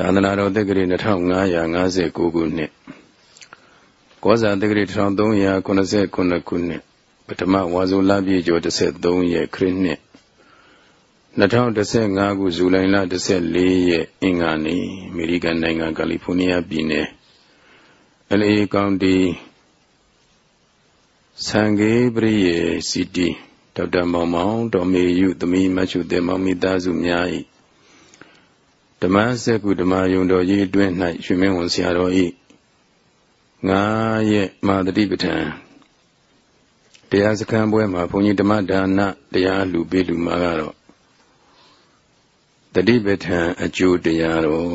သာသနာတော်တက္ကရာ2559ခုနှစ်ကောဇာတက္ကရာ1389ခုနှစ်ပထမဝါဆိုလပြည့်ကျော်13ရက်ခရစ်နှစ်2015ခုဇူလိုင်လ14ရက်အင်္ဂါနေ့အမေရိကန်နိုင်ငံကယ်လီဖိုးနီးယားပြည်နယ်အလေကောင်တီဆန်ဂေးပရိယေစီတီဒေါက်တာမောင်မောင်တော်မေယုသမီးမချုတေမောင်မိသားစုများ၏ ဓမ္မစက္ကုဓမ္မယုံတော်ကြီးအတွင်း၌ရွှေမင်းဝန်ဆရာတော်ဤငါရဲ့မာတိပဋ္ဌာန်တရားစခန်းပွဲမှာဘုန်းကြီးဓမ္မဒါနတရားလူပေးလူမှာကတော့တတိပဋ္ဌာန်အကျိုးတရားတော်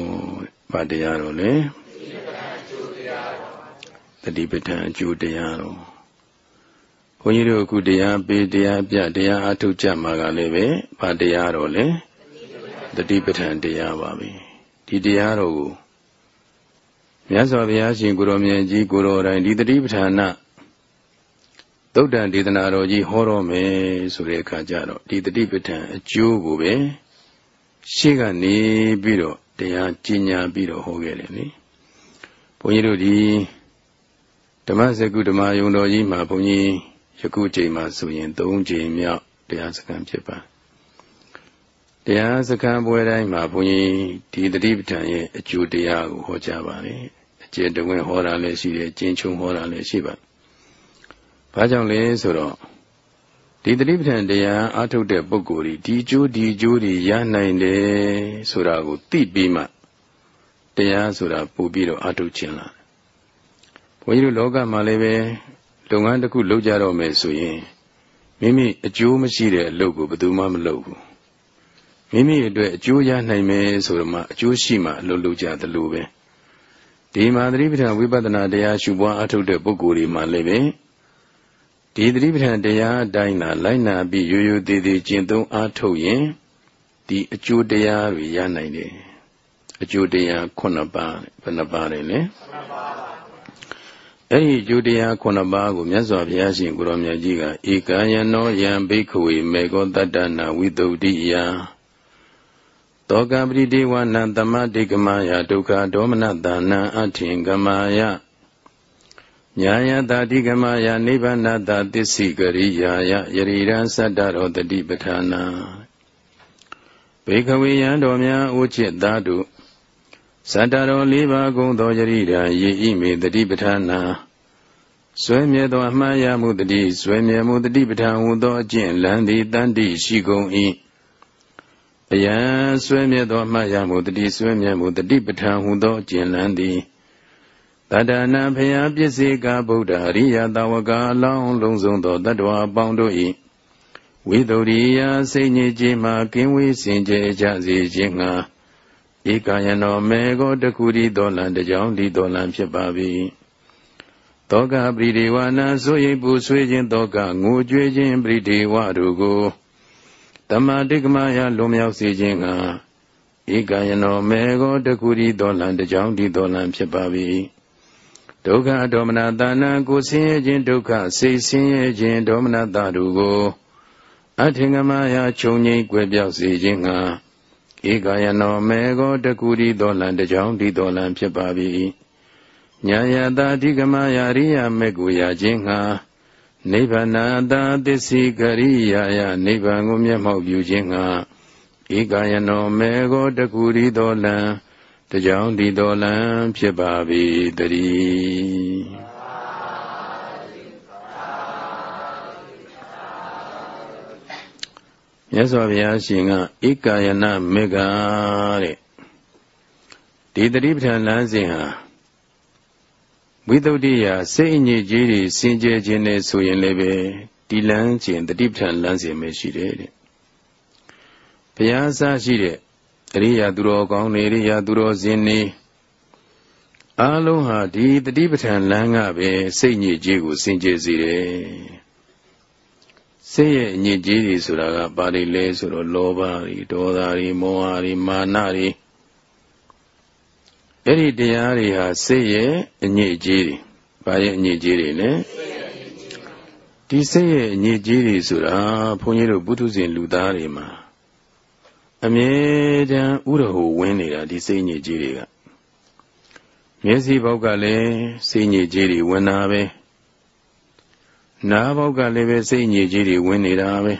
ဗာတရားတော်လေတတိပဋ္ဌာန်အကျိုးတရားတော်ဘုန်းကြီးတို့အခုတရားပေးတရားပြတရားအထုတ်ကြမှာကလည်းပဲဗာတရားတော်လေ တတိပဋ္ဌာန်တရားပါပဲဒီတရားတော်ကိုမြတ်စွာဘုရားရှင်ကိုရောမြတ်ကြီးကိုရောတိုင်းဒီတတိပဋ္ဌာနာသုတ်တန်ဒေသနာတော်ကြီးဟောတော်မယ်ဆိုတဲ့အခါကျတော့ဒီတတိပဋ္ဌာန်အကျိုးကိုပဲရှေ့ကနေပြီးတော့တရားကျင့်ညာပြီးတော့ဟောခဲ့တယ်လေဘုန်းကြီးတို့ဒီဓမ္မစကုဓမ္မယုံတော်ကြီးမှာဘုန်းကြီးယခုချိန်မှာဆိုရင်၃ချိန်မြောက်တရားစခန်းဖြစ်ပါ တရားစခန်းပွဲတိုင်းမှာဘုန်းကြီးဒီတတိပဋ္ဌာန်ရဲ့အကျိုးတရားကိုဟောကြားပါတယ်အကျေတဝင်းဟောတာလည်းရှိတယ်ကျင့်ချုံဟောတာလည်းရှိပါဘာကြောင့်လဲဆိုတော့ဒီတတိပဋ္ဌာန်တရားအထုတ်တဲ့ပုဂ္ဂိုလ်ဒီကျိုးဒီကျိုးတွေရနိုင်တယ်ဆိုတာကိုသိပြီးမှတရားဆိုတာပို့ပြီးတော့အထုတ်ခြင်းလားဘုန်းကြီးတို့လောကမှာလည်းပဲလုပ်ငန်းတစ်ခုလုပ်ကြတော့မယ်ဆိုရင်မိမိအကျိုးမရှိတဲ့အလုပ်ကိုဘယ်သူမှမလုပ်ဘူး မိမိအတွက်အကျိုးရနိုင်မယ်ဆိုတော့မှအကျိုးရှိမှအလုပ်လုပ်ကြသလိုပဲဒီမှာသတိပဋ္ဌာန်ဝိပဿနာတရားရှုပွားအထုတ်တဲ့ပုဂ္ဂိုလ်တွေမှာလည်းပဲဒီသတိပဋ္ဌာန်တရားအတိုင်းသာလိုက်နာပြီးရိုးရိုးသေးသေးကျင့်သုံးအားထုတ်ရင်ဒီအကျိုးတရားတွေရနိုင်တယ်အကျိုးတရားခုနှစ်ပါးဘယ်နှပါးလဲလဲအဲ့ဒီအကျိုးတရားခုနှစ်ပါးကိုမြတ်စွာဘုရားရှင်ကိုရောမြတ်ကြီးကဧကယနောယံဘိက္ခဝေမေကောတတ္တနာဝိတုဒ္ဓိယ တောကပရိဒေဝနံသမတိကမယဒုက္ခဒေါမနတနံအထင်ကမာယညာယတာတိကမယနိဗ္ဗာနတသစ္စိကရိယာယယရိရန်သတ္တရောတတိပဋ္ဌာနာဘေခဝေယံတော်များဥจิตသားတို့သတ္တရောလေးပါးကုံသောယရိရန်ယေဤမေတတိပဋ္ဌာနာဆွဲမြဲသောအမှားရမှုတတိဆွဲမြဲမှုတတိပဋ္ဌာန်ဟူသောအကျင့်လန်းသည်တန်တိရှိကုန်၏ အယံဆွဲမြဲသောအမှားရမှုတတိဆွဲမြဲမှုတတိပဋ္ဌာန်ဟူသောအကျင့်လန်းသည်တတနာဖျားပစ္စေကဗုဒ္ဓအရိယတဝကအလောင်းလုံးစုံသောတတ္တဝါအပေါင်းတို့၏ဝိသုရိယစိတ်ညစ်ခြင်းမှကင်းဝေးစင်ကြယ်ကြစေခြင်းငှာဧကယနောမေကိုတခုရီတော်လံတကြောင်ဒီတော်လံဖြစ်ပါ၏တောကပရိဒေဝနာဆိုရိပူဆွေးခြင်းတောကငိုကြွေးခြင်းပရိဒေဝတို့ကို တမတိကမယလွန်မြောက်စေခြင်းကဧကယနောမေကိုတခုရီတော်လံတကြောင်ဒီတော်လံဖြစ်ပါ၏ဒုက္ခဒေါမနတာနာကိုဆင်းရဲခြင်းဒုက္ခစိတ်ဆင်းရဲခြင်းဒေါမနတာတို့ကိုအထင်ကမယခြုံငိမ့်ကွယ်ပြောက်စေခြင်းကဧကယနောမေကိုတကူရီတော်လံတကြောင်ဒီတော်လံဖြစ်ပါ၏ညာယတာအဓိကမယရိယမေကိုရခြင်းငှာ နိဗ္ဗာန်တာသစ္စိကရိယာယနိဗ္ဗာန်ကိုမျက်မှောက်ပြုခြင်းငှာဧကယနောမေကိုတကူရီတော်လံတကြောင်ဒီတော်လံဖြစ်ပါ၏တည်းမြတ်စွာဘုရားရှင်ကဧကာယနာမေဃတဲ့ဒီတတိပဋ္ဌာန်လမ်းစဉ်ဟာ ဝိသုဒ္ဓိယစိတ်အညစ်အကြေးတွေစင်ကြယ်ခြင်းနဲ့ဆိုရင်လည်းပဲဒီလမ်းစဉ်တတိပဋ္ဌာန်လမ်းစဉ်ပဲရှိတယ်တဲ့ဘုရားအစရှိတဲ့အရိယာသူတော်ကောင်းတွေအရိယာသူတော်စင်နေအားလုံးဟာဒီတတိပဋ္ဌာန်လမ်းကပဲစိတ်ညစ်ကြေးကိုစင်ကြယ်စေတယ်စိတ်ရဲ့အညစ်ကြေးတွေဆိုတာကဘာတွေလဲဆိုတော့လောဘတွေဒေါသတွေမောဟတွေမာနတွေ အဲ့ဒီတရားတွေဟာစိတ်ရဲ့အညစ်အကြေးတွေဘာရဲ့အညစ်အကြေးတွေလဲဒီစိတ်ရဲ့အညစ်အကြေးတွေဆိုတာဘုန်းကြီးတို့ပုထုဇဉ်လူသားတွေမှာအမြဲတမ်းဥရဟုဝင်နေတာဒီစိတ်ညစ်ကြီးတွေကမျက်စိဘောက်ကလည်းစိတ်ညစ်ကြီးတွေဝင်တာပဲနားဘောက်ကလည်းပဲစိတ်ညစ်ကြီးတွေဝင်နေတာပဲ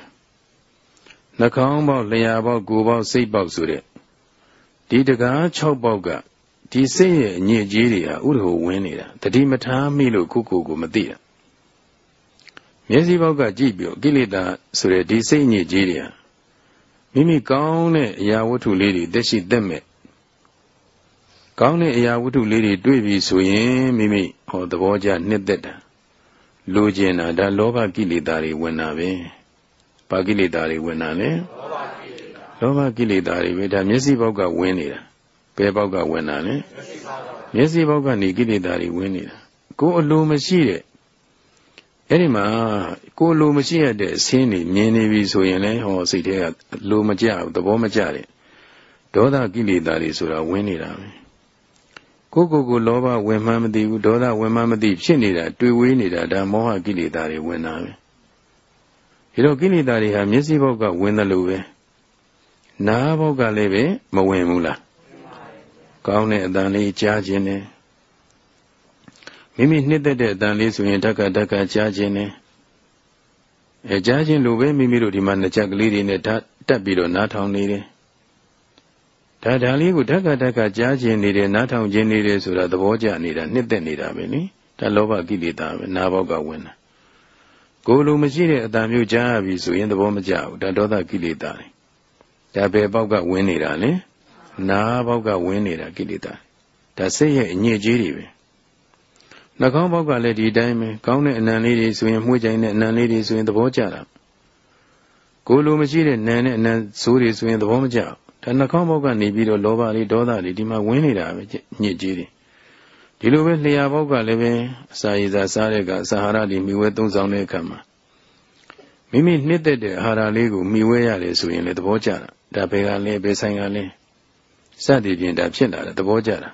နှာခေါင်းပေါက်လျှာပေါက်ကိုယ်ပေါက်စိတ်ပေါက်ဆိုတဲ့ဒီတကား6ပေါက်က ဒီစိတ်ရဲ့အညစ်အကြေးတွေဟာဥဒ္ဓဟဝင်နေတာတတိမထားမိလို့ခုခုကိုမသိတာမျက်စိဘောက်ကကြည့်ပြီးကိလေသာဆိုတဲ့ဒီစိတ်အညစ်အကြေးတွေဟာမိမိကောင်းတဲ့အရာဝတ္ထုလေးတွေတက်ရှိတက်မဲ့ကောင်းတဲ့အရာဝတ္ထုလေးတွေတွေ့ပြီဆိုရင်မိမိဟောသဘောကျနှစ်သက်တာလိုချင်တာဒါလောဘကိလေသာတွေဝင်တာပဲဘာကိလေသာတွေဝင်တာလဲလောဘကိလေသာတွေပဲဒါမျက်စိဘောက်ကဝင်နေတာ ဘယ်ဘောက်ကဝင်တာလဲမျက်စိဘောက်ကနေကိလေသာတွေဝင်နေတာကိုယ်အလိုမရှိတဲ့အဲ့ဒီမှာကိုယ်လိုမရှိရတဲ့အစင်းတွေမြင်နေပြီဆိုရင်လည်းဟောစိတ်ထဲကလိုမကြဘူးသဘောမကျတဲ့ဒေါသကိလေသာတွေဆိုတာဝင်နေတာပဲကိုကိုကိုလောဘဝင်မှန်းမသိဘူးဒေါသဝင်မှန်းမသိဖြစ်နေတာတွေ့ဝေးနေတာဒါမောဟကိလေသာတွေဝင်တာပဲဒီတော့ကိလေသာတွေဟာမျက်စိဘောက်ကဝင်တယ်လို့ပဲနားဘောက်ကလည်းပဲမဝင်ဘူးလား ကောင်းတဲ့အတန်လေးကြားခြင်းနဲ့မိမိနှစ်သက်တဲ့အတန်လေးဆိုရင်ဓက္ကဓက္ကကြားခြင်းနဲ့အဲကြားခြင်းလိုပဲမိမိတို့ဒီမှာနှစ်ချက်ကလေးတွေနဲ့တက်ပြီးတော့နားထောင်နေတယ်ဒါဒါလေးကိုဓက္ကဓက္ကကြားခြင်းနေတယ်နားထောင်ခြင်းနေတယ်ဆိုတာသဘောကျနေတာနှစ်သက်နေတာပဲနိဒါလောဘကိလေသာပဲနားဘောက်ကဝင်တာကိုယ်လိုမရှိတဲ့အတန်မျိုးကြားရပြီဆိုရင်သဘောမကျဘူးဒါဒေါသကိလေသာတွေဒါဘယ်ပေါက်ကဝင်နေတာလဲ နာဘောက်ကဝင်နေတာကိလေသာဒါစိတ်ရဲ့အညစ်အကြေးတွေပဲနှာခေါင်းဘောက်ကလည်းဒီတိုင်းပဲကောင်းတဲ့အနံလေးတွေဆိုရင်မှုကြိုင်တဲ့အနံလေးတွေဆိုရင်သဘောကျတာကိုယ်လိုမရှိတဲ့နံနဲ့အနံဆိုးတွေဆိုရင်သဘောမကျဒါနှာခေါင်းဘောက်ကနေပြီးတော့လောဘလေးဒေါသလေးဒီမှာဝင်နေတာပဲညစ်ကြေးတွေဒီလိုပဲလျှာဘောက်ကလည်းပဲအစာရည်စားစားတဲ့ကအစာဟာရတွေမိဝဲသုံးဆောင်တဲ့အခါမှာမိမိနှစ်သက်တဲ့အာဟာရလေးကိုမိဝဲရတယ်ဆိုရင်လည်းသဘောကျတာဒါဘယ်ကလဲဘယ်ဆိုင်ကလဲ စသည်ဖြင့်ဒါဖြစ်လာတယ်သဘောကျတာ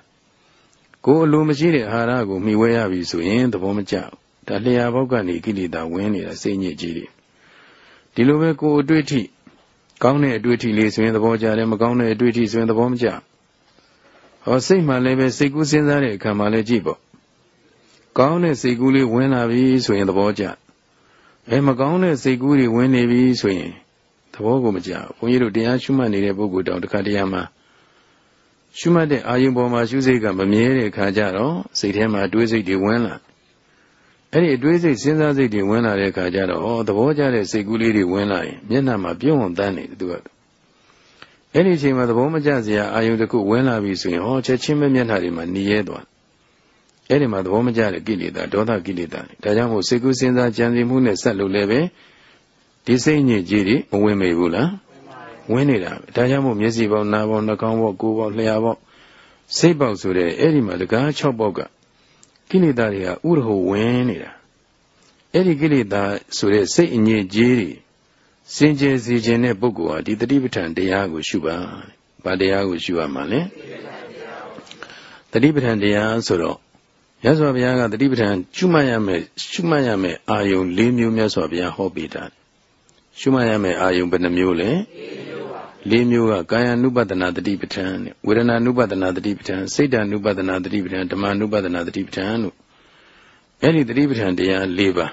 ကိုယ်အလိုမရှိတဲ့အာဟာရကိုမိဝဲရပြီဆိုရင်သဘောမကျဘူးဒါလျှာဘောက်ကနေကိလေသာဝင်နေတာစိတ်ညစ်ကြီးတွေဒီလိုပဲကိုယ်အတွေ့အထိကောင်းတဲ့အတွေ့အထိလေးဆိုရင်သဘောကျတယ်မကောင်းတဲ့အတွေ့အထိဆိုရင်သဘောမကျဟောစိတ်မှလည်းပဲစိတ်ကူးစဉ်းစားတဲ့အခါမှာလည်းကြည့်ပေါ့ကောင်းတဲ့စိတ်ကူးလေးဝင်လာပြီဆိုရင်သဘောကျအဲမကောင်းတဲ့စိတ်ကူးတွေဝင်နေပြီဆိုရင်သဘောကိုမကျဘုန်းကြီးတို့တရားရှုမှတ်နေတဲ့ပုဂ္ဂိုလ်တောင်တစ်ခါတည်းမှာ ရှုမှတ်တဲ့အာယုံပေါ်မှာရှုစိတ်ကမမြဲတဲ့အခါကျတော့စိတ်ထဲမှာတွေးစိတ်တွေဝင်လာအဲ့ဒီအတွေးစိတ်စဉ်းစားစိတ်တွေဝင်လာတဲ့အခါကျတော့ဩသဘောကျတဲ့စိတ်ကူးလေးတွေဝင်လာရင်မျက်နှာမှာပြုံးဝင်တန်းနေတယ်သူကအဲ့ဒီအချိန်မှာသဘောမကျစရာအာယုံတစ်ခုဝင်လာပြီဆိုရင်ဟောချက်ချင်းပဲမျက်နှာတွေမှာหนีရဲသွားအဲ့ဒီမှာသဘောမကျတဲ့ကိလေသာဒေါသကိလေသာဒါကြောင့်မို့စိတ်ကူးစဉ်းစားကြံစည်မှုနဲ့ဆက်လို့လည်းပဲဒီစိတ်ညစ်ကြီးတွေမဝင်မေဘူးလား ဝင်နေတာဒါကြောင့်မို့မျက်စိပေါက်နားပေါက်နှာခေါင်းပေါက်ကိုယ်ပေါက်လျှာပေါက်စိတ်ပေါက်ဆိုတဲ့အဲ့ဒီမှာတကား6ပေါက်ကကိလေသာတွေကဥရဟဝင်နေတာအဲ့ဒီကိလေသာဆိုတဲ့စိတ်အငြိကြီးတွေစင်ကြယ်စေခြင်းတဲ့ပုဂ္ဂိုလ်ဟာဒီတတိပဋ္ဌာန်တရားကိုရှုပါဗာတရားကိုရှုရမှာလေတတိပဋ္ဌာန်တရားဆိုတော့မြတ်စွာဘုရားကတတိပဋ္ဌာန်ရှုမှတ်ရမယ်ရှုမှတ်ရမယ်အာယုံ၄မျိုးမြတ်စွာဘုရားဟောပေးတာရှုမှတ်ရမယ်အာယုံဘယ်နှမျိုးလဲ၄မျိုး ကကာယ ानु ပဒနာတတိပဋ္ဌာန်ဝေဒနာ ानु ပဒနာတတိပဋ္ဌာန်စိတ်တ ानु ပဒနာတတိပဋ္ဌာန်ဓမ္မ ानु ပဒနာတတိပဋ္ဌာန်လို့အဲ့ဒီတတိပဋ္ဌာန်တရား၄ပါး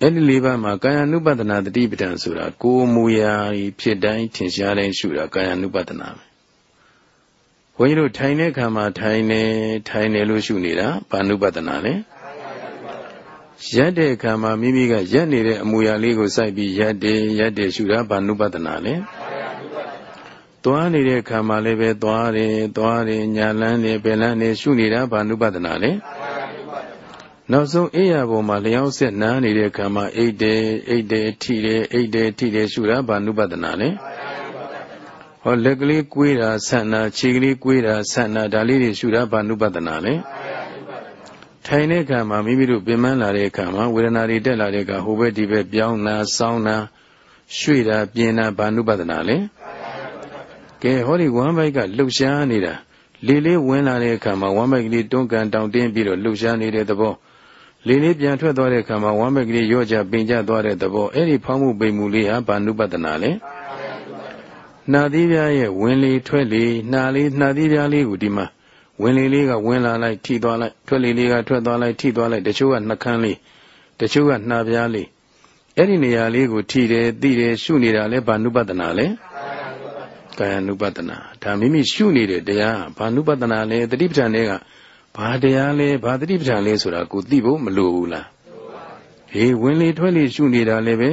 အဲ့ဒီ၄ပါးမှာကာယ ानु ပဒနာတတိပဋ္ဌာန်ဆိုတာကိုယ်မူရာဖြစ်တိုင်းထင်ရှားတိုင်းရှုတာကာယ ानु ပဒနာပဲဘုန်းကြီးတို့ထိုင်တဲ့ခါမှာထိုင်နေထိုင်နေလို့ရှုနေတာဘာ ानु ပဒနာလဲရက်တဲ့အခါမှာမိမိကရက်နေတဲ့အမူအရာလေးကိုစိုက်ပြီးရက်တယ်ရက်တယ်ရှုတာဘာနုပဒနာလဲ သွားနေတဲ့အခါမှာလည်းပဲသွားတယ်သွားတယ်ညာလန်းတယ်ဘယ်လန်းတယ်ရှုနေတာဘာနုပဒနာလဲနောက်ဆုံးအိယာပေါ်မှာလျောင်းဆက်နားနေတဲ့အခါမှာအိတ်တယ်အိတ်တယ်ထိတယ်အိတ်တယ်ထိတယ်ရှုတာဘာနုပဒနာလဲဟောလက်ကလေးကွေးတာဆန့်တာခြေကလေးကွေးတာဆန့်တာဒါလေးတွေရှုတာဘာနုပဒနာလဲထိုင်တဲ့အခါမှာမိမိတို့ပင်ပန်းလာတဲ့အခါမှာဝေဒနာတွေတက်လာတဲ့အခါဟိုဘက်ဒီဘက်ပြောင်းတာစောင်းတာရွှေ့တာပြင်းတာဘာနုပဒနာလဲ ကဲဟောဒီဝမ်းဘိုက်ကလှုပ်ရှားနေတာလေလေးဝင်လာတဲ့အခါမှာဝမ်းဘိုက်ကလေးတွန်းကန်တောင်တင်းပြီးတော့လှုပ်ရှားနေတဲ့သဘောလေလေးပြန်ထွက်သွားတဲ့အခါမှာဝမ်းဘိုက်ကလေးရော့ကြပင်ကျသွားတဲ့သဘောအဲ့ဒီဖောင်းမှုပိန်မှုလေးဟာဘာနုပဒနာလဲနှာသီးပြားရဲ့ဝင်လေထွက်လေနှာလေးနှာသီးပြားလေးကိုဒီမှာဝင်လေလေးကဝင်လာလိုက်ထိသွားလိုက်ထွက်လေလေးကထွက်သွားလိုက်ထိသွားလိုက်တချို့ကနှကန်းလေးတချို့ကနှာပြားလေးအဲ့ဒီနေရာလေးကိုထိတယ်သိတယ်ရှုနေတာလဲဘာနုပဒနာလဲ ကာယ ानु ပဒနာဒါမိမိရှုနေတဲ့တရားဘာနုပဒနာလဲတတိပဋ္ဌာန်တွေကဘာတရားလဲဘာတတိပဋ္ဌာန်လဲဆိုတာကိုသိဖို့မလိုဘူးလားဟေးဝင်လေထွက်လေရှုနေတာလည်းပဲ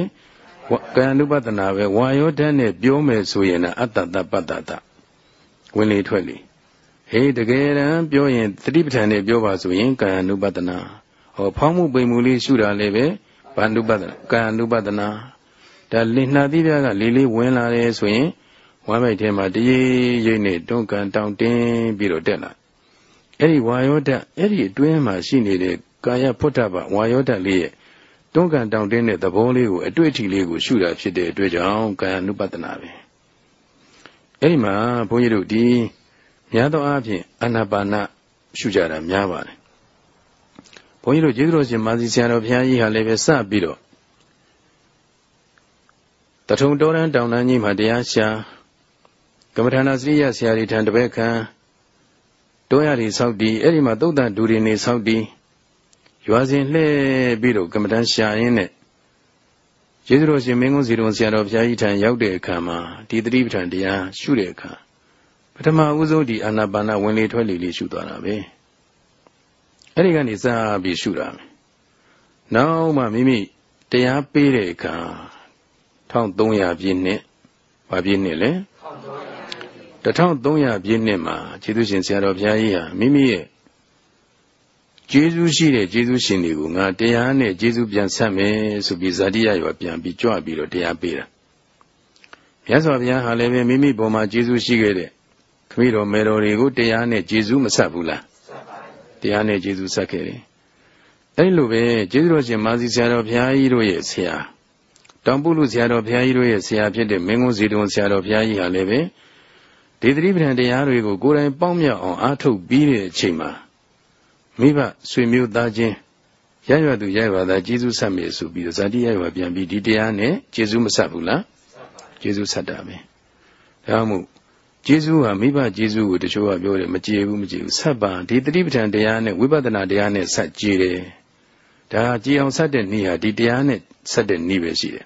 ကာယ ानु ပဒနာပဲဝါယောဓာတ်နဲ့ပြောမယ်ဆိုရင်အတ္တတပတ္တတဝင်လေထွက်လေဟေးတကယ်တမ်းပြောရင်တတိပဋ္ဌာန်နဲ့ပြောပါဆိုရင်ကာယ ानु ပဒနာဟောဖောင်းမှုပိန်မှုလေးရှုတာလည်းပဲဘာနုပဒနာကာယ ानु ပဒနာဒါလင်နှာသီးပြားကလေးလေးဝင်လာတယ်ဆိုရင် ဝမ်းမိုက်ထဲမှာတရေရိပ်နဲ့တွန်းကန်တောင်းတင်းပြီးတော့တက်လာအဲ့ဒီဝါယောဓာတ်အဲ့ဒီအတွင်းမှာရှိနေတဲ့ကာယဖုဒ္ဓဘဝါယောဓာတ်လေးရဲ့တွန်းကန်တောင်းတင်းတဲ့သဘောလေးကိုအတွေ့အထိလေးကိုရှုတာဖြစ်တဲ့အတွက်ကြောင့်ကာယ ानु ပဒနာပဲအဲ့ဒီမှာဘုန်းကြီးတို့ဒီများသောအားဖြင့်အာနာပါနရှုကြတာများပါတယ်ဘုန်းကြီးတို့ကျေးဇူးတော်ရှင်မာစီဆရာတော်ဘုရားကြီးဟာလည်းပဲစပြီးတော့တထုံတောရန်တောင်တန်းကြီးမှာတရားရှာ ကမ္မထာနာစရိယဆရာကြီးထံတပည့်ခံတောရည်ဆောက်တည်အဲ့ဒီမှာသုတ်တန်ဒူရီနေဆောက်တည်ရွာစဉ်လှည့်ပြီးတော့ကမ္မထာရှာရင်းနဲ့ကျေးဇူးတော်ရှင်မင်းကုန်းစီတော်ဆရာတော်ဘုရားကြီးထံရောက်တဲ့အခါမှာဒီသတိပဋ္ဌာန်တရားရှုတဲ့အခါပထမဦးဆုံးဒီအာနာပါနဝင်လေထွက်လေလေးရှုသွားတာပဲအဲ့ဒီကနေစပြီးရှုတာမယ်နောက်မှမိမိတရားပေးတဲ့အခါ1300ပြည့်နှစ်ဘာပြည့်နှစ်လဲ1300 ပြည့်နှစ်မှာကျေးဇူးရှင်ဆရာတော်ဘုရားကြီးဟာမိမိရဲ့ကျေးဇူးရှိတဲ့ကျေးဇူးရှင်တွေကိုငါတရားနဲ့ကျေးဇူးပြန်ဆက်မယ်ဆိုပြီးဇာတိယရွာပြန်ပြီးကြွပြီးတော့တရားပေးတာမြတ်စွာဘုရားဟာလည်းပဲမိမိပေါ်မှာကျေးဇူးရှိခဲ့တဲ့ခမိတော်မေတော်တွေကိုတရားနဲ့ကျေးဇူးမဆက်ဘူးလားတရားနဲ့ကျေးဇူးဆက်ခဲ့တယ်အဲ့လိုပဲကျေးဇူးတော်ရှင်မာစီဆရာတော်ဘုရားကြီးတို့ရဲ့ဆရာတောင်ပုလူဆရာတော်ဘုရားကြီးတို့ရဲ့ဆရာဖြစ်တဲ့မင်းကုန်းစီတုံဆရာတော်ဘုရားကြီးဟာလည်းပဲ ဒီသတိပဋ္ဌာန်တရားတွေကိုကိုယ်တိုင်ပေါင်းမြောက်အောင်အားထုတ်ပြီးတဲ့အချိန်မှာမိဘဆွေမျိုးသားချင်းရရွယ်သူရရွယ်သားကျေးဇူးဆက်မယ်ဆိုပြီးဇာတိရရွယ်ပြန်ပြီးဒီတရားနဲ့ကျေးဇူးမဆက်ဘူးလားကျေးဇူးဆက်တာပဲဒါမှမဟုတ်ကျေးဇူးဟာမိဘကျေးဇူးကိုတချို့ကပြောတယ်မကျေဘူးမကျေဘူးဆက်ပါဒီသတိပဋ္ဌာန်တရားနဲ့ဝိပဿနာတရားနဲ့ဆက်ကြည်တယ်ဒါကြည်အောင်ဆက်တဲ့နည်းဟာဒီတရားနဲ့ဆက်တဲ့နည်းပဲရှိတယ်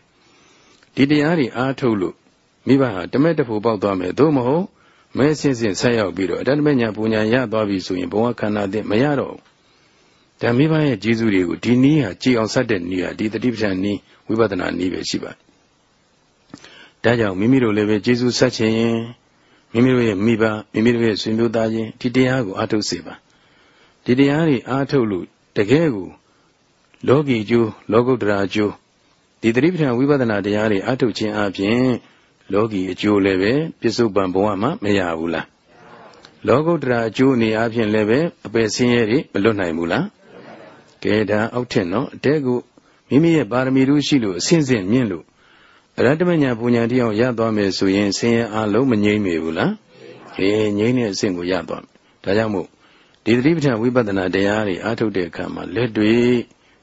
ဒီတရားတွေအားထုတ်လို့မိဘဟာတမက်တဖို့ပေါက်သွားမယ်သို့မဟုတ် မဲဆင်းဆင်းဆက်ရောက်ပြီးတော့အတ္တမညာပူညာရသွားပြီဆိုရင်ဘဝခန္ဓာသစ်မရတော့ဘူးဒါမိဘရဲ့ကျေးဇူးတွေကိုဒီနည်းဟာကြည်အောင်ဆက်တဲ့နည်းဟာဒီတတိပ္ပံနည်းဝိပဿနာနည်းပဲရှိပါတယ်ဒါကြောင့်မိမိတို့လည်းပဲကျေးဇူးဆက်ခြင်းမိမိတို့ရဲ့မိဘမိမိတို့ရဲ့ဆွေမျိုးသားချင်းဒီတရားကိုအားထုတ်စေပါဒီတရားတွေအားထုတ်လို့တကယ်ကိုလောကီကျိုးလောကုတ္တရာကျိုးဒီသတိပဋ္ဌာန်ဝိပဿနာတရားတွေအားထုတ်ခြင်းအပြင် လောကီအကျိုးလည်းပဲပြစ္ဆုတ်ပံဘဝမှာမရဘူးလားလောကုတ္တရာအကျိုးအနေအချင်းလည်းပဲအပယ်ဆင်းရဲတွေမလွတ်နိုင်ဘူးလားကဲဒါအောက်ထင်နော်အတဲကိုမိမိရဲ့ပါရမီတို့ရှိလို့အစဉ်စဉ်မြင့်လို့အရတ္တမညာပူညာတရားရသွားမယ်ဆိုရင်ဆင်းရဲအလုံးမငြိမ့်မေဘူးလားအေးငြိမ့်တဲ့အဆင့်ကိုရသွားမယ်ဒါကြောင့်မို့ဒီသတိပဋ္ဌာန်ဝိပဿနာတရားတွေအားထုတ်တဲ့အခါမှာလက်တွေ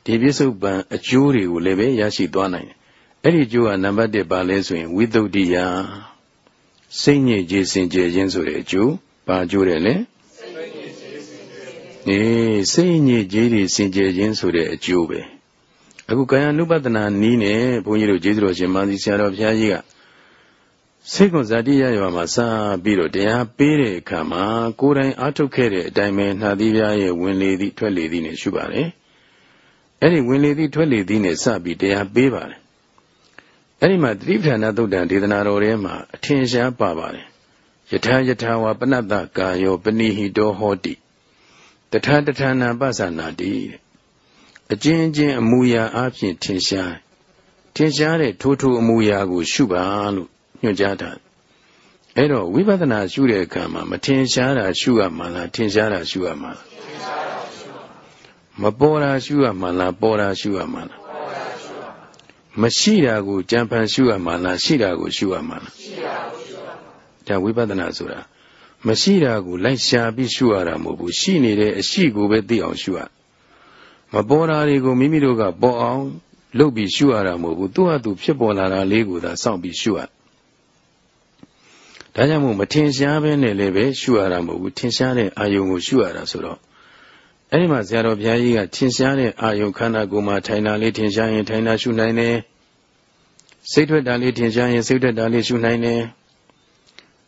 ဒီပြစ္ဆုတ်ပံအကျိုးတွေကိုလည်းပဲရရှိသွားနိုင်တယ် အဲ့ဒီအကျိုးကနံပါတ်1ပါလဲဆိုရင်ဝိသုဒ္ဓိယစိတ်ညစ်ခြင်းစင်ကြယ်ခြင်းဆိုတဲ့အကျိုးဘာအကျိုးတယ်လဲအေးစိတ်ညစ်ခြင်းတွေစင်ကြယ်ခြင်းဆိုတဲ့အကျိုးပဲအခုကာယ ानु ပဒနာနီးနဲ့ဘုန်းကြီးတို့ကျေးဇူးတော်ရှင်မသိဆရာတော်ဘုရားကြီးကစိတ်ကွန်ဇာတိရရွာမှာစပြီးတော့တရားပေးတဲ့အခါမှာကိုယ်တိုင်အားထုတ်ခဲ့တဲ့အတိုင်းပဲနှာသီးပြားရဲ့ဝင်လေသည်ထွက်လေသည်နဲ့ရှုပါတယ်အဲ့ဒီဝင်လေသည်ထွက်လေသည်နဲ့စပြီးတရားပေးပါတယ် အဲ့ဒီမှာသတိပဋ္ဌာန်သုတ်တံဒေသနာတော်ထဲမှာအထင်ရှားပါပါတယ်ယထာယထာဝပနတ္တကာယောပနိဟိတောဟောတိတထာတထာနာပသနာတိအကျဉ်းချင်းအမူအရာအပြင်ထင်ရှားထင်ရှားတဲ့ထိုးထိုးအမူအရာကို ရှုပါလို့ညွှန်ကြားတာအဲ့တော့ဝိပဿနာရှုတဲ့အခါမှာမထင်ရှားတာရှုရမှာလားထင်ရှားတာရှုရမှာလားမပေါ်တာရှုရမှာလားပေါ်တာရှုရမှာလား မရှိတာကိုကြံဖန်ရှုရမှာလားရှိတာကိုရှုရမှာလားရှိတာကိုရှုရမှာဒါဝိပဿနာဆိုတာမရှိတာကိုလိုက်ရှာပြီးရှုရတာမဟုတ်ဘူးရှိနေတဲ့အရှိကိုပဲသိအောင်ရှုရမပေါ်တာတွေကိုမိမိတို့ကပေါ်အောင်လုပ်ပြီးရှုရတာမဟုတ်ဘူးသူ့ဟာသူဖြစ်ပေါ်လာတာလေးကိုသာစောင့်ပြီးရှုရဒါကြောင့်မို့မထင်ရှားပဲနဲ့လည်းပဲရှုရတာမဟုတ်ဘူးထင်ရှားတဲ့အာယုံကိုရှုရတာဆိုတော့ အဲ့ဒီမှာဆရာတော်ဘုရားကြီးကထင်ရှားတဲ့အာယုံခန္ဓာကိုယ်မှာထိုင်တာလေးထင်ရှားရင်ထိုင်တာရှုနိုင်တယ်စိတ်ထွက်တာလေးထင်ရှားရင်စိတ်ထွက်တာလေးရှုနိုင်တယ်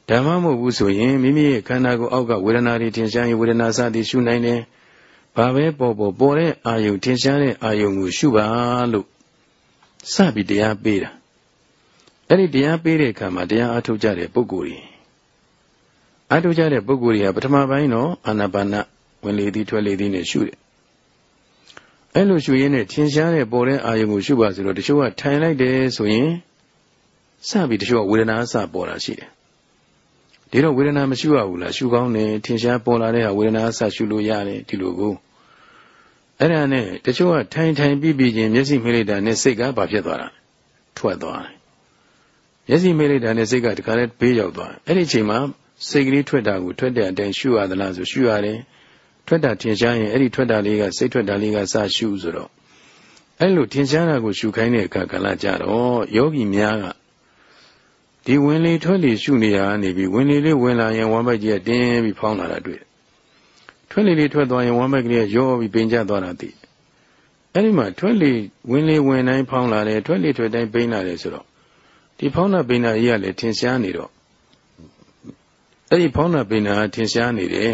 ဓမ္မမဟုတ်ဘူးဆိုရင်မိမိရဲ့ခန္ဓာကိုယ်အောက်ကဝေဒနာတွေထင်ရှားရင်ဝေဒနာစသည်ရှုနိုင်တယ်ဘာပဲပေါ်ပေါ်ပေါ်တဲ့အာယုံထင်ရှားတဲ့အာယုံကိုရှုပါလို့စပြီးတရားပေးတာအဲ့ဒီတရားပေးတဲ့အခါမှာတရားအထုတ်ကြတဲ့ပုဂ္ဂိုလ်တွေအထုတ်ကြတဲ့ပုဂ္ဂိုလ်တွေကပထမပိုင်းတော့အာနာပါန ဝင်လေသည်ထွက်လေသည်နဲ့ရှုတယ်အဲ့လိုရှုရင်းနဲ့ထင်ရှားတဲ့ပေါ်တဲ့အာယုံကိုရှုပါဆိုတော့တချို့ကထိုင်လိုက်တယ်ဆိုရင်စပြီးတချို့ကဝေဒနာအစပေါ်တာရှိတယ်ဒီတော့ဝေဒနာမရှုရဘူးလားရှုကောင်းတယ်ထင်ရှားပေါ်လာတဲ့ဟာဝေဒနာအစရှုလို့ရတယ်ဒီလိုကိုအဲ့ဒါနဲ့တချို့ကထိုင်ထိုင်ပြီးပြီးချင်းမျက်စိမိလိုက်တာနဲ့စိတ်ကဘာဖြစ်သွားတာထွက်သွားတယ်မျက်စိမိလိုက်တာနဲ့စိတ်ကတခါလဲဘေးရောက်သွားတယ်အဲ့ဒီအချိန်မှာစိတ်ကလေးထွက်တာကိုထွက်တဲ့အတိုင်းရှုရသလားဆိုရှုရတယ် ထွက်တာထင်ရှားရင်အဲ့ဒီထွက်တာလေးကစိတ်ထွက်တာလေးကစရှုဆိုတော့အဲ့လိုထင်ရှားတာကိုရှုခိုင်းတဲ့အခါကလည်းကြတော့ယောဂီများကဒီဝင်လေထွက်လေရှုနေရနေပြီးဝင်လေလေးဝင်လာရင်ဝမ်းပိုက်ကြီးကတင်းပြီးဖောင်းလာတာတွေ့ထွက်လေလေးထွက်သွားရင်ဝမ်းပိုက်ကလေးကရောပြီးပင်ကျသွားတာသိအဲ့ဒီမှာထွက်လေဝင်လေဝင်တိုင်းဖောင်းလာတယ်ထွက်လေထွက်တိုင်းပိန်းလာတယ်ဆိုတော့ဒီဖောင်းတာပိန်းတာကြီးကလည်းထင်ရှားနေတော့အဲ့ဒီဖောင်းတာပိန်းတာထင်ရှားနေတယ်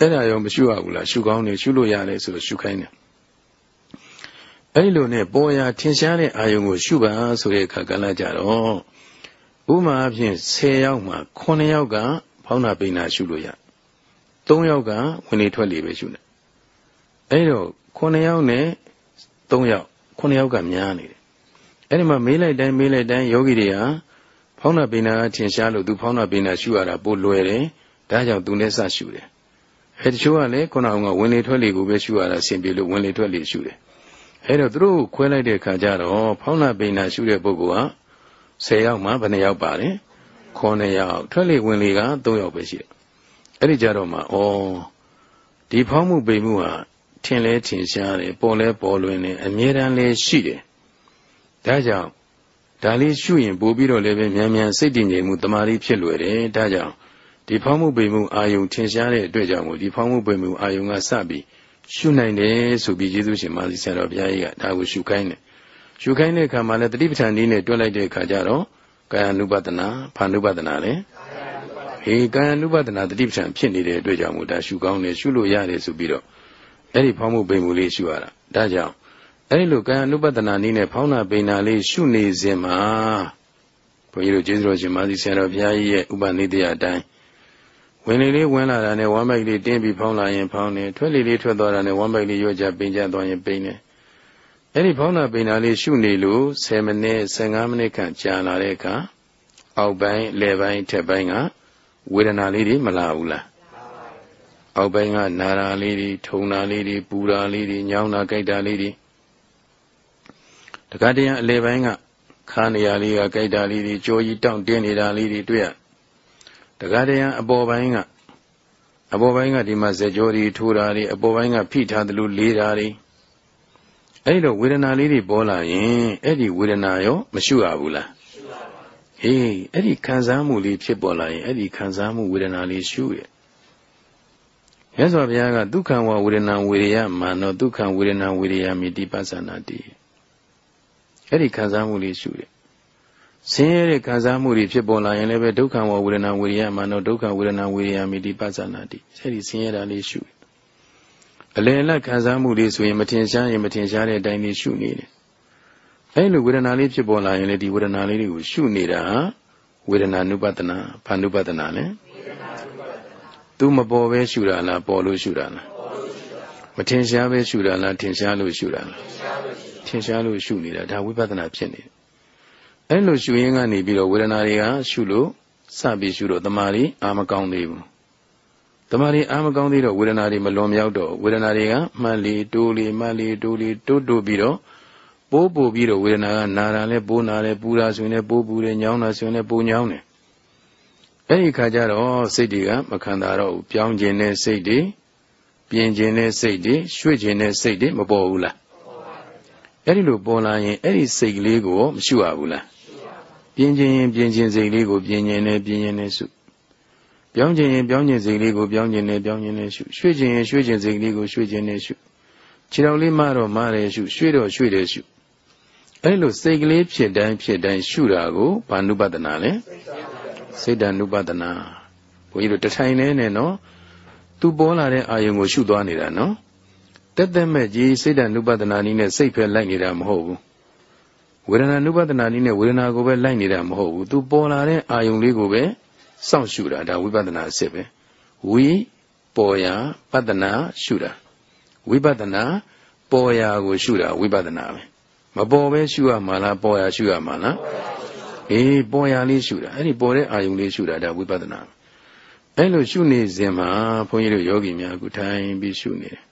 အဲ့ဒါရောမရှုရဘူးလားရှုကောင်းနေရှုလို့ရတယ်ဆိုတော့ရှုခိုင်းတယ်အဲ့လိုနဲ့ပေါ်ရာထင်ရှားတဲ့အာယုံကိုရှုပါဆိုတဲ့အခါကလည်းကြတော့ဥမာအဖြစ်10ယောက်မှာ9ယောက်ကဖောင်းတာပိန်တာရှုလို့ရ3ယောက်ကဝင်လေထွက်လေပဲရှုတယ်အဲ့တော့9ယောက်နဲ့3ယောက်9ယောက်ကများနေတယ်အဲ့ဒီမှာမေးလိုက်တိုင်းမေးလိုက်တိုင်းယောဂီတွေဟာဖောင်းတာပိန်တာကထင်ရှားလို့သူဖောင်းတာပိန်တာရှုရတာပိုလွယ်တယ်ဒါကြောင့်သူနဲ့စရှုတယ် အဲတချို့ကလည်းခုနကဝင်လေထွက်လေကိုပဲရှုရတာအဆင်ပြေလို့ဝင်လေထွက်လေရှုတယ်အဲတော့သူတို့ခွဲလိုက်တဲ့ခါကျတော့ဖောင်းနာပိန်နာရှုတဲ့ပုဂ္ဂိုလ်က10ယောက်မှဘယ်နှယောက်ပါလဲ9ယောက်ထွက်လေဝင်လေက3ယောက်ပဲရှိတယ်အဲ့ဒီကြတော့မှဩဒီဖောင်းမှုပိန်မှုဟာထင်လဲထင်ရှားတယ်ပေါ်လဲပေါ်လွင်တယ်အမြဲတမ်းလဲရှိတယ်ဒါကြောင့်ဒါလေးရှုရင်ပို့ပြီးတော့လည်းပဲမြန်မြန်စိတ်တည်ငြိမ်မှုတမာရီဖြစ်လွယ်တယ်ဒါကြောင့် ဒီဖောင်းမှုပိန်မှုအာယုံထင်ရှားတဲ့အတွက်ကြောင့်မို့ဒီဖောင်းမှုပိန်မှုအာယုံကစပြီးရှုနိုင်တယ်ဆိုပြီးယေရှုရှင်မာသီဆရာတော်ဘုရားကြီးကဒါကိုရှုခိုင်းတယ်ရှုခိုင်းတဲ့အခါမှာလည်းတတိပဋ္ဌာန်နည်းနဲ့တွက်လိုက်တဲ့အခါကျတော့ကာယ ानु ပဒနာဖာ ानु ပဒနာလည်းဟေကာယ ानु ပဒနာတတိပဋ္ဌာန်ဖြစ်နေတဲ့အတွက်ကြောင့်မို့ဒါရှုကောင်းတယ်ရှုလို့ရတယ်ဆိုပြီးတော့အဲ့ဒီဖောင်းမှုပိန်မှုလေးရှုရတာဒါကြောင့်အဲ့ဒီလိုကာယ ानु ပဒနာနည်းနဲ့ဖောင်းနာပိန်နာလေးရှုနေစဉ်မှာဘုန်းကြီးတို့ကျေးဇူးတော်ရှင်မာသီဆရာတော်ဘုရားကြီးရဲ့ဥပနိဒေယအတိုင်း ဝင်လေလေးဝင်လာတာနဲ့ဝမ်းပိုက်လေးတင်းပြီးဖောင်းလာရင်ဖောင်းတယ်ထွက်လေလေးထွက်သွားတာနဲ့ဝမ်းပိုက်လေးရော့ကြပိန်ကြသွားရင်ပိန်တယ်အဲ့ဒီဖောင်းတာပိန်တာလေးရှုနေလို့10မိနစ်15မိနစ်ခန့်ကြာလာတဲ့အခါအောက်ပိုင်းလယ်ပိုင်းထက်ပိုင်းကဝေဒနာလေးတွေမလာဘူးလားအောက်ပိုင်းကနာတာလေးတွေထုံတာလေးတွေပူတာလေးတွေညောင်းတာကြိုက်တာလေးတွေတခါတည်းအလယ်ပိုင်းကခါနေရလေးကကြိုက်တာလေးတွေကြောကြီးတောင့်တင်းနေတာလေးတွေတွေ့ရ တကားတရံအပေါ်ပိုင်းကအပေါ်ပိုင်းကဒီမှာဇေကြောတွေထိုးတာတွေအပေါ်ပိုင်းကဖိထားတယ်လို့လေးတာတွေအဲ့တော့ဝေဒနာလေးတွေပေါ်လာရင်အဲ့ဒီဝေဒနာရောမရှုရဘူးလားဟေးအဲ့ဒီခံစားမှုလေးဖြစ်ပေါ်လာရင်အဲ့ဒီခံစားမှုဝေဒနာလေးရှုရမြတ်စွာဘုရားကဒုက္ခံဝဝေဒနာဝေရယမာနောဒုက္ခံဝေဒနာဝေရယမိတိပဿနာတိအဲ့ဒီခံစားမှုလေးရှုရ ဆင်းရဲတဲ့ခံစားမှုတွေဖြစ်ပေါ်လာရင်လည်းပဲဒုက္ခဝဝေဒနာဝေရယမနောဒုက္ခဝေဒနာဝေရယမိတိပဿနာတိအဲဒီဆင်းရဲတာလေးရှုအလယ်အလတ်ခံစားမှုတွေဆိုရင်မထင်ရှားရင်မထင်ရှားတဲ့အတိုင်းလေးရှုနေတယ်အဲလိုဝေဒနာလေးဖြစ်ပေါ်လာရင်လည်းဒီဝေဒနာလေးတွေကိုရှုနေတာဝေဒနာနုပဒနာဘာနုပဒနာလဲသူမပေါ်ပဲရှုတာလားပေါ်လို့ရှုတာလားမထင်ရှားပဲရှုတာလားထင်ရှားလို့ရှုတာလားထင်ရှားလို့ရှုနေတာဒါဝိပဿနာဖြစ်နေတယ် အဲ့လိုရှုရင်းကနေပြီးတော့ဝေဒနာတွေကရှုလို့စပြီးရှုတော့တမာရီအာမကောင်းသေးဘူးတမာရီအာမကောင်းသေးတော့ဝေဒနာတွေမလွန်မြောက်တော့ဝေဒနာတွေကမှတ်လီတိုးလီမှတ်လီတိုးလီတိုးတိုးပြီးတော့ပိုးပို့ပြီးတော့ဝေဒနာကနာတာလဲပိုးနာလဲပူတာဆိုရင်လဲပိုးပူတယ်ညောင်းတာဆိုရင်လဲပိုးညောင်းတယ်အဲ့ဒီခါကျတော့စိတ်တွေကမခံတာတော့ဘူးပြောင်းခြင်းနဲ့စိတ်တွေပြင်ခြင်းနဲ့စိတ်တွေရွှေ့ခြင်းနဲ့စိတ်တွေမပေါ်ဘူးလားအဲ့ဒီလိုပေါ်လာရင်အဲ့ဒီစိတ်ကလေးကိုမရှုရဘူးလား ပြင်းခြင်းရင်ပြင်းခြင်းစိတ်လေးကိုပြင်းခြင်းနဲ့ပြင်းခြင်းနဲ့ရှုပြောင်းခြင်းရင်ပြောင်းခြင်းစိတ်လေးကိုပြောင်းခြင်းနဲ့ပြောင်းခြင်းနဲ့ရှုရွှေ့ခြင်းရင်ရွှေ့ခြင်းစိတ်လေးကိုရွှေ့ခြင်းနဲ့ရှုခြေတော်လေးမတော့မတယ်ရှုရွှေ့တော့ရွှေ့တယ်ရှုအဲ့လိုစိတ်ကလေးဖြစ်တိုင်းဖြစ်တိုင်းရှုတာကိုဘာနုပဒနာလဲစိတ်တ ानु ပဒနာဘုန်းကြီးတို့တထိုင်နေနဲ့နော်သူပေါ်လာတဲ့အာယုံကိုရှုသွားနေတာနော်တက်တက်မဲ့ကြီးစိတ်တ ानु ပဒနာနည်းနဲ့စိတ်ဖက်လိုက်နေတာမဟုတ်ဘူး ဝေဒနာနုပဒနာနည်းနဲ့ဝေဒနာကိုပဲလိုက်နေတာမဟုတ်ဘူးသူပေါ်လာတဲ့အာယုံလေးကိုပဲစောင့်ရှုတာဒါဝိပဿနာအစစ်ပဲဝိပေါ်ရာပဒနာရှုတာဝိပဿနာပေါ်ရာကိုရှုတာဝိပဿနာပဲမပေါ်ပဲရှုရမှာလားပေါ်ရာရှုရမှာလားအေးပေါ်ရာလေးရှုတာအဲ့ဒီပေါ်တဲ့အာယုံလေးရှုတာဒါဝိပဿနာအဲ့လိုရှုနေစဉ်မှာဘုန်းကြီးတို့ယောဂီများအခုထိုင်ပြီးရှုနေတယ်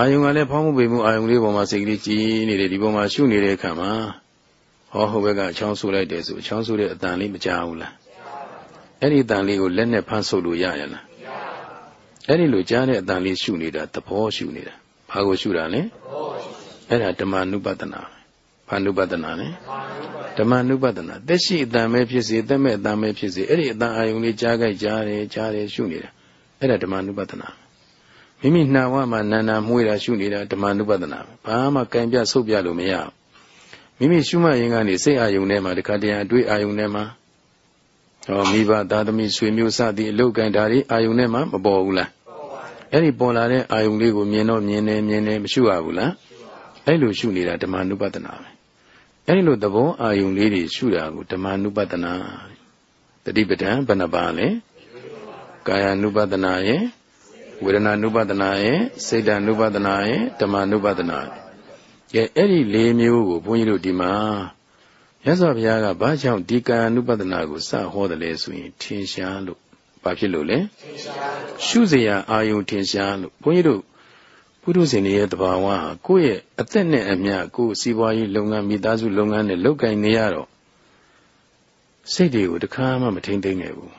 အာယုံကလည်းဖောင်းမှုပေမှုအာယုံလေးပေါ်မှာစိတ်ကလေးကြည်နေတယ်ဒီပေါ်မှာရှုနေတဲ့အခါမှာဟောဟိုဘက်ကချောင်းဆူလိုက်တယ်ဆိုချောင်းဆူတဲ့အတန်လေးမကြားဘူးလားအဲ့ဒီအတန်လေးကိုလက်နဲ့ဖမ်းဆုပ်လို့ရရလားအဲ့ဒီလိုကြားတဲ့အတန်လေးရှုနေတာသဘောရှုနေတာဘာကိုရှုတာလဲအဲ့ဒါဓမ္မနုပဒနာဘာနုပဒနာလဲဓမ္မနုပဒနာသက်ရှိအတန်ပဲဖြစ်စေသက်မဲ့အတန်ပဲဖြစ်စေအဲ့ဒီအတန်အာယုံလေးကြားကြိုက်ကြားတယ်ကြားတယ်ရှုနေတာအဲ့ဒါဓမ္မနုပဒနာ မိမိနှာဝမှာနာနာမွေးတာရှုနေတာဓမ္မနုပဒနာဘာမှကံပြဆုပ်ပြလို့မရမိမိရှုမှတ်ရင်ကနေစိတ်အာယုံထဲမှာတခါတည်းအတွေ့အာယုံထဲမှာဟောမိဘသားသမီးဆွေမျိုးစသည်အလုတ်ကန်ဓာရီအာယုံထဲမှာမပေါ်ဘူးလားအဲ့ဒီပေါ်လာတဲ့အာယုံလေးကိုမြင်တော့မြင်တယ်မြင်တယ်မရှုရဘူးလားအဲ့လိုရှုနေတာဓမ္မနုပဒနာပဲအဲ့ဒီလိုသဘောအာယုံလေးတွေရှုတာကိုဓမ္မနုပဒနာတတိပဒံဘယ်နှပါလဲကာယ ानु ပဒနာရဲ့ ဝေဒနာနုပဒနာယင်စိတ်ဓာနုပဒနာယင်ဓမ္မနုပဒနာယင်ကဲအဲ့ဒီ၄မျိုးကိုဘုန်းကြီးတို့ဒီမှာမြတ်စွာဘုရားကဘာကြောင့်ဒီကာနုပဒနာကိုစဟောတယ်လဲဆိုရင်ထင်ရှားလို့ဘာဖြစ်လို့လဲထင်ရှားရှုစရာအာယုံထင်ရှားလို့ဘုန်းကြီးတို့ပုထုဇဉ်တွေရဲ့တဘာဝဟာကိုယ့်ရဲ့အသက်နဲ့အမျှကိုယ်စီးပွားရေးလုပ်ငန်းမိသားစုလုပ်ငန်းနဲ့လုပ်ကိုင်နေရတော့စိတ်တွေကိုတခါမှမထိမ့်သိမ့်ခဲ့ဘူး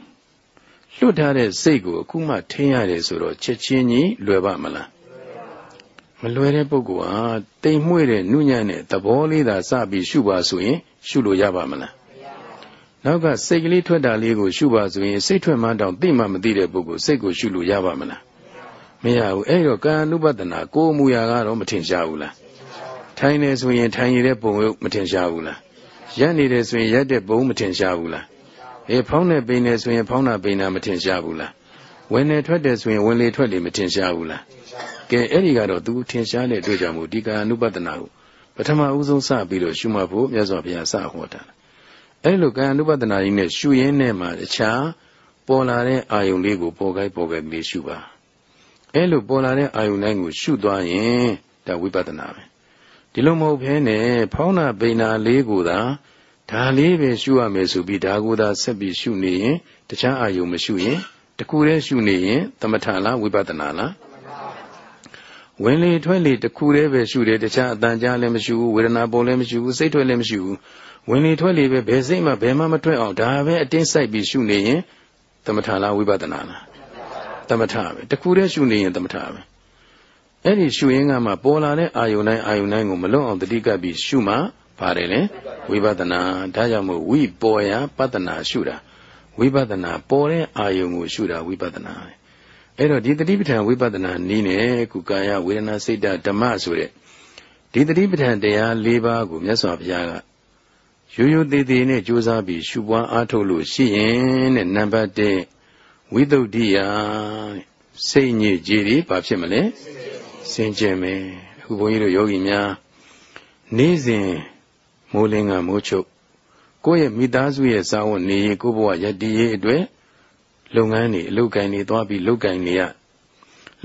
လွတ်ထားတဲ့စိတ်ကိုအခုမှထိန်းရတယ်ဆိုတော့ချက်ချင်းကြီးလွယ်ပါမလားမလွယ်တဲ့ပုဂ္ဂိုလ်ဟာတိမ်မွေ့တဲ့နုညံ့တဲ့သဘောလေးသာစပြီးရှုပါဆိုရင် ရှုလို့ရပါမလားနောက်ကစိတ်ကလေးထွက်တာလေးကိုရှုပါဆိုရင်စိတ်ထွက်မှတောင်သိမှမသိတဲ့ပုဂ္ဂိုလ်စိတ်ကိုရှုလို့ရပါမလားမရဘူးအဲ့တော့ကာနုပဒနာကိုယ်မူရာကတော့မထင်ရှားဘူးလားထိုင်နေဆိုရင်ထိုင်ရတဲ့ပုံမထင်ရှားဘူးလားရက်နေတယ်ဆိုရင်ရက်တဲ့ပုံမထင်ရှားဘူးလား အေးဖောင်းနေပိန်နေဆိုရင်ဖောင်းတာပိန်တာမထင်ရှားဘူးလားဝင်နေထွက်တယ်ဆိုရင်ဝင်လေထွက်လေမထင်ရှားဘူးလားကဲအဲ့ဒီကတော့သူထင်ရှားတဲ့အတွက်ကြောင့်မို့ဒီကာနုပဒနာကိုပထမဦးဆုံးစပြီးတော့ရှုမှတ်ဖို့မြတ်စွာဘုရားစဟောတာအဲ့လိုကာနုပဒနာကြီးနဲ့ရှုရင်းနဲ့မှတခြားပေါ်လာတဲ့အာယုံလေးကိုပေါ်ခိုက်ပေါ်ခိုက်လေးရှုပါအဲ့လိုပေါ်လာတဲ့အာယုန်တိုင်းကိုရှုသွားရင်ဒါဝိပဿနာပဲဒီလိုမဟုတ်ဘဲနဲ့ဖောင်းနာဗိနာလေးကိုသာ ဒါလေးပဲရှုရမယ်ဆိုပြီးဒါကိုသာဆက်ပြီးရှုနေရင်တခြားအာယုန်မရှုရင်တခုတည်းရှုနေရင်သမထလားဝိပဿနာလားဝင်လေထွက်လေတခုတည်းပဲရှုတယ်တခြားအတန်ကြားလည်းမရှုဘူးဝေဒနာပေါ်လည်းမရှုဘူးစိတ်ထွက်လည်းမရှုဘူးဝင်လေထွက်လေပဲဘယ်စိတ်မှဘယ်မှမထွက်အောင်ဒါပဲအတင်းစိုက်ပြီးရှုနေရင်သမထလားဝိပဿနာလားသမထပဲတခုတည်းရှုနေရင်သမထပဲအဲ့ဒီရှုရင်းကမှပေါ်လာတဲ့အာယုန်တိုင်းအာယုန်တိုင်းကိုမလွတ်အောင်တတိကပ်ပြီးရှုမှ ပါတယ်လေဝိပဿနာဒါကြောင့်မို့ဝိပေါ်ရာပတ္တနာရှုတာဝိပဿနာပေါ်တဲ့အာယုန်ကိုရှုတာဝိပဿနာအဲ့တော့ဒီတတိပဋ္ဌာန်ဝိပဿနာနည်းနဲ့ကုကာယဝေဒနာစိတ်ဓဓမ္မဆိုတဲ့ဒီတတိပဋ္ဌာန်တရား၄ပါးကိုမြတ်စွာဘုရားကရိုးရိုးသေးသေးနဲ့ကြိုးစားပြီးရှုပွားအားထုတ်လို့ရှိရင်တဲ့နံပါတ်1ဝိသုဒ္ဓိယစိတ်ညစ်ကြေတွေဘာဖြစ်မလဲစင်ကြယ်မယ်အခုဘုန်းကြီးတို့ယောဂီများနေ့စဉ် မိုးလင်းကမိုးချုပ်ကိုယ့်ရဲ့မိသားစုရဲ့စာဝန်နေရေးကိုယ့်ဘဝရည်တည်ရေးအတွက်လုပ်ငန်းတွေအလုပ်ကိုင်တွေသွားပြီးလုပ်ကိုင်နေရ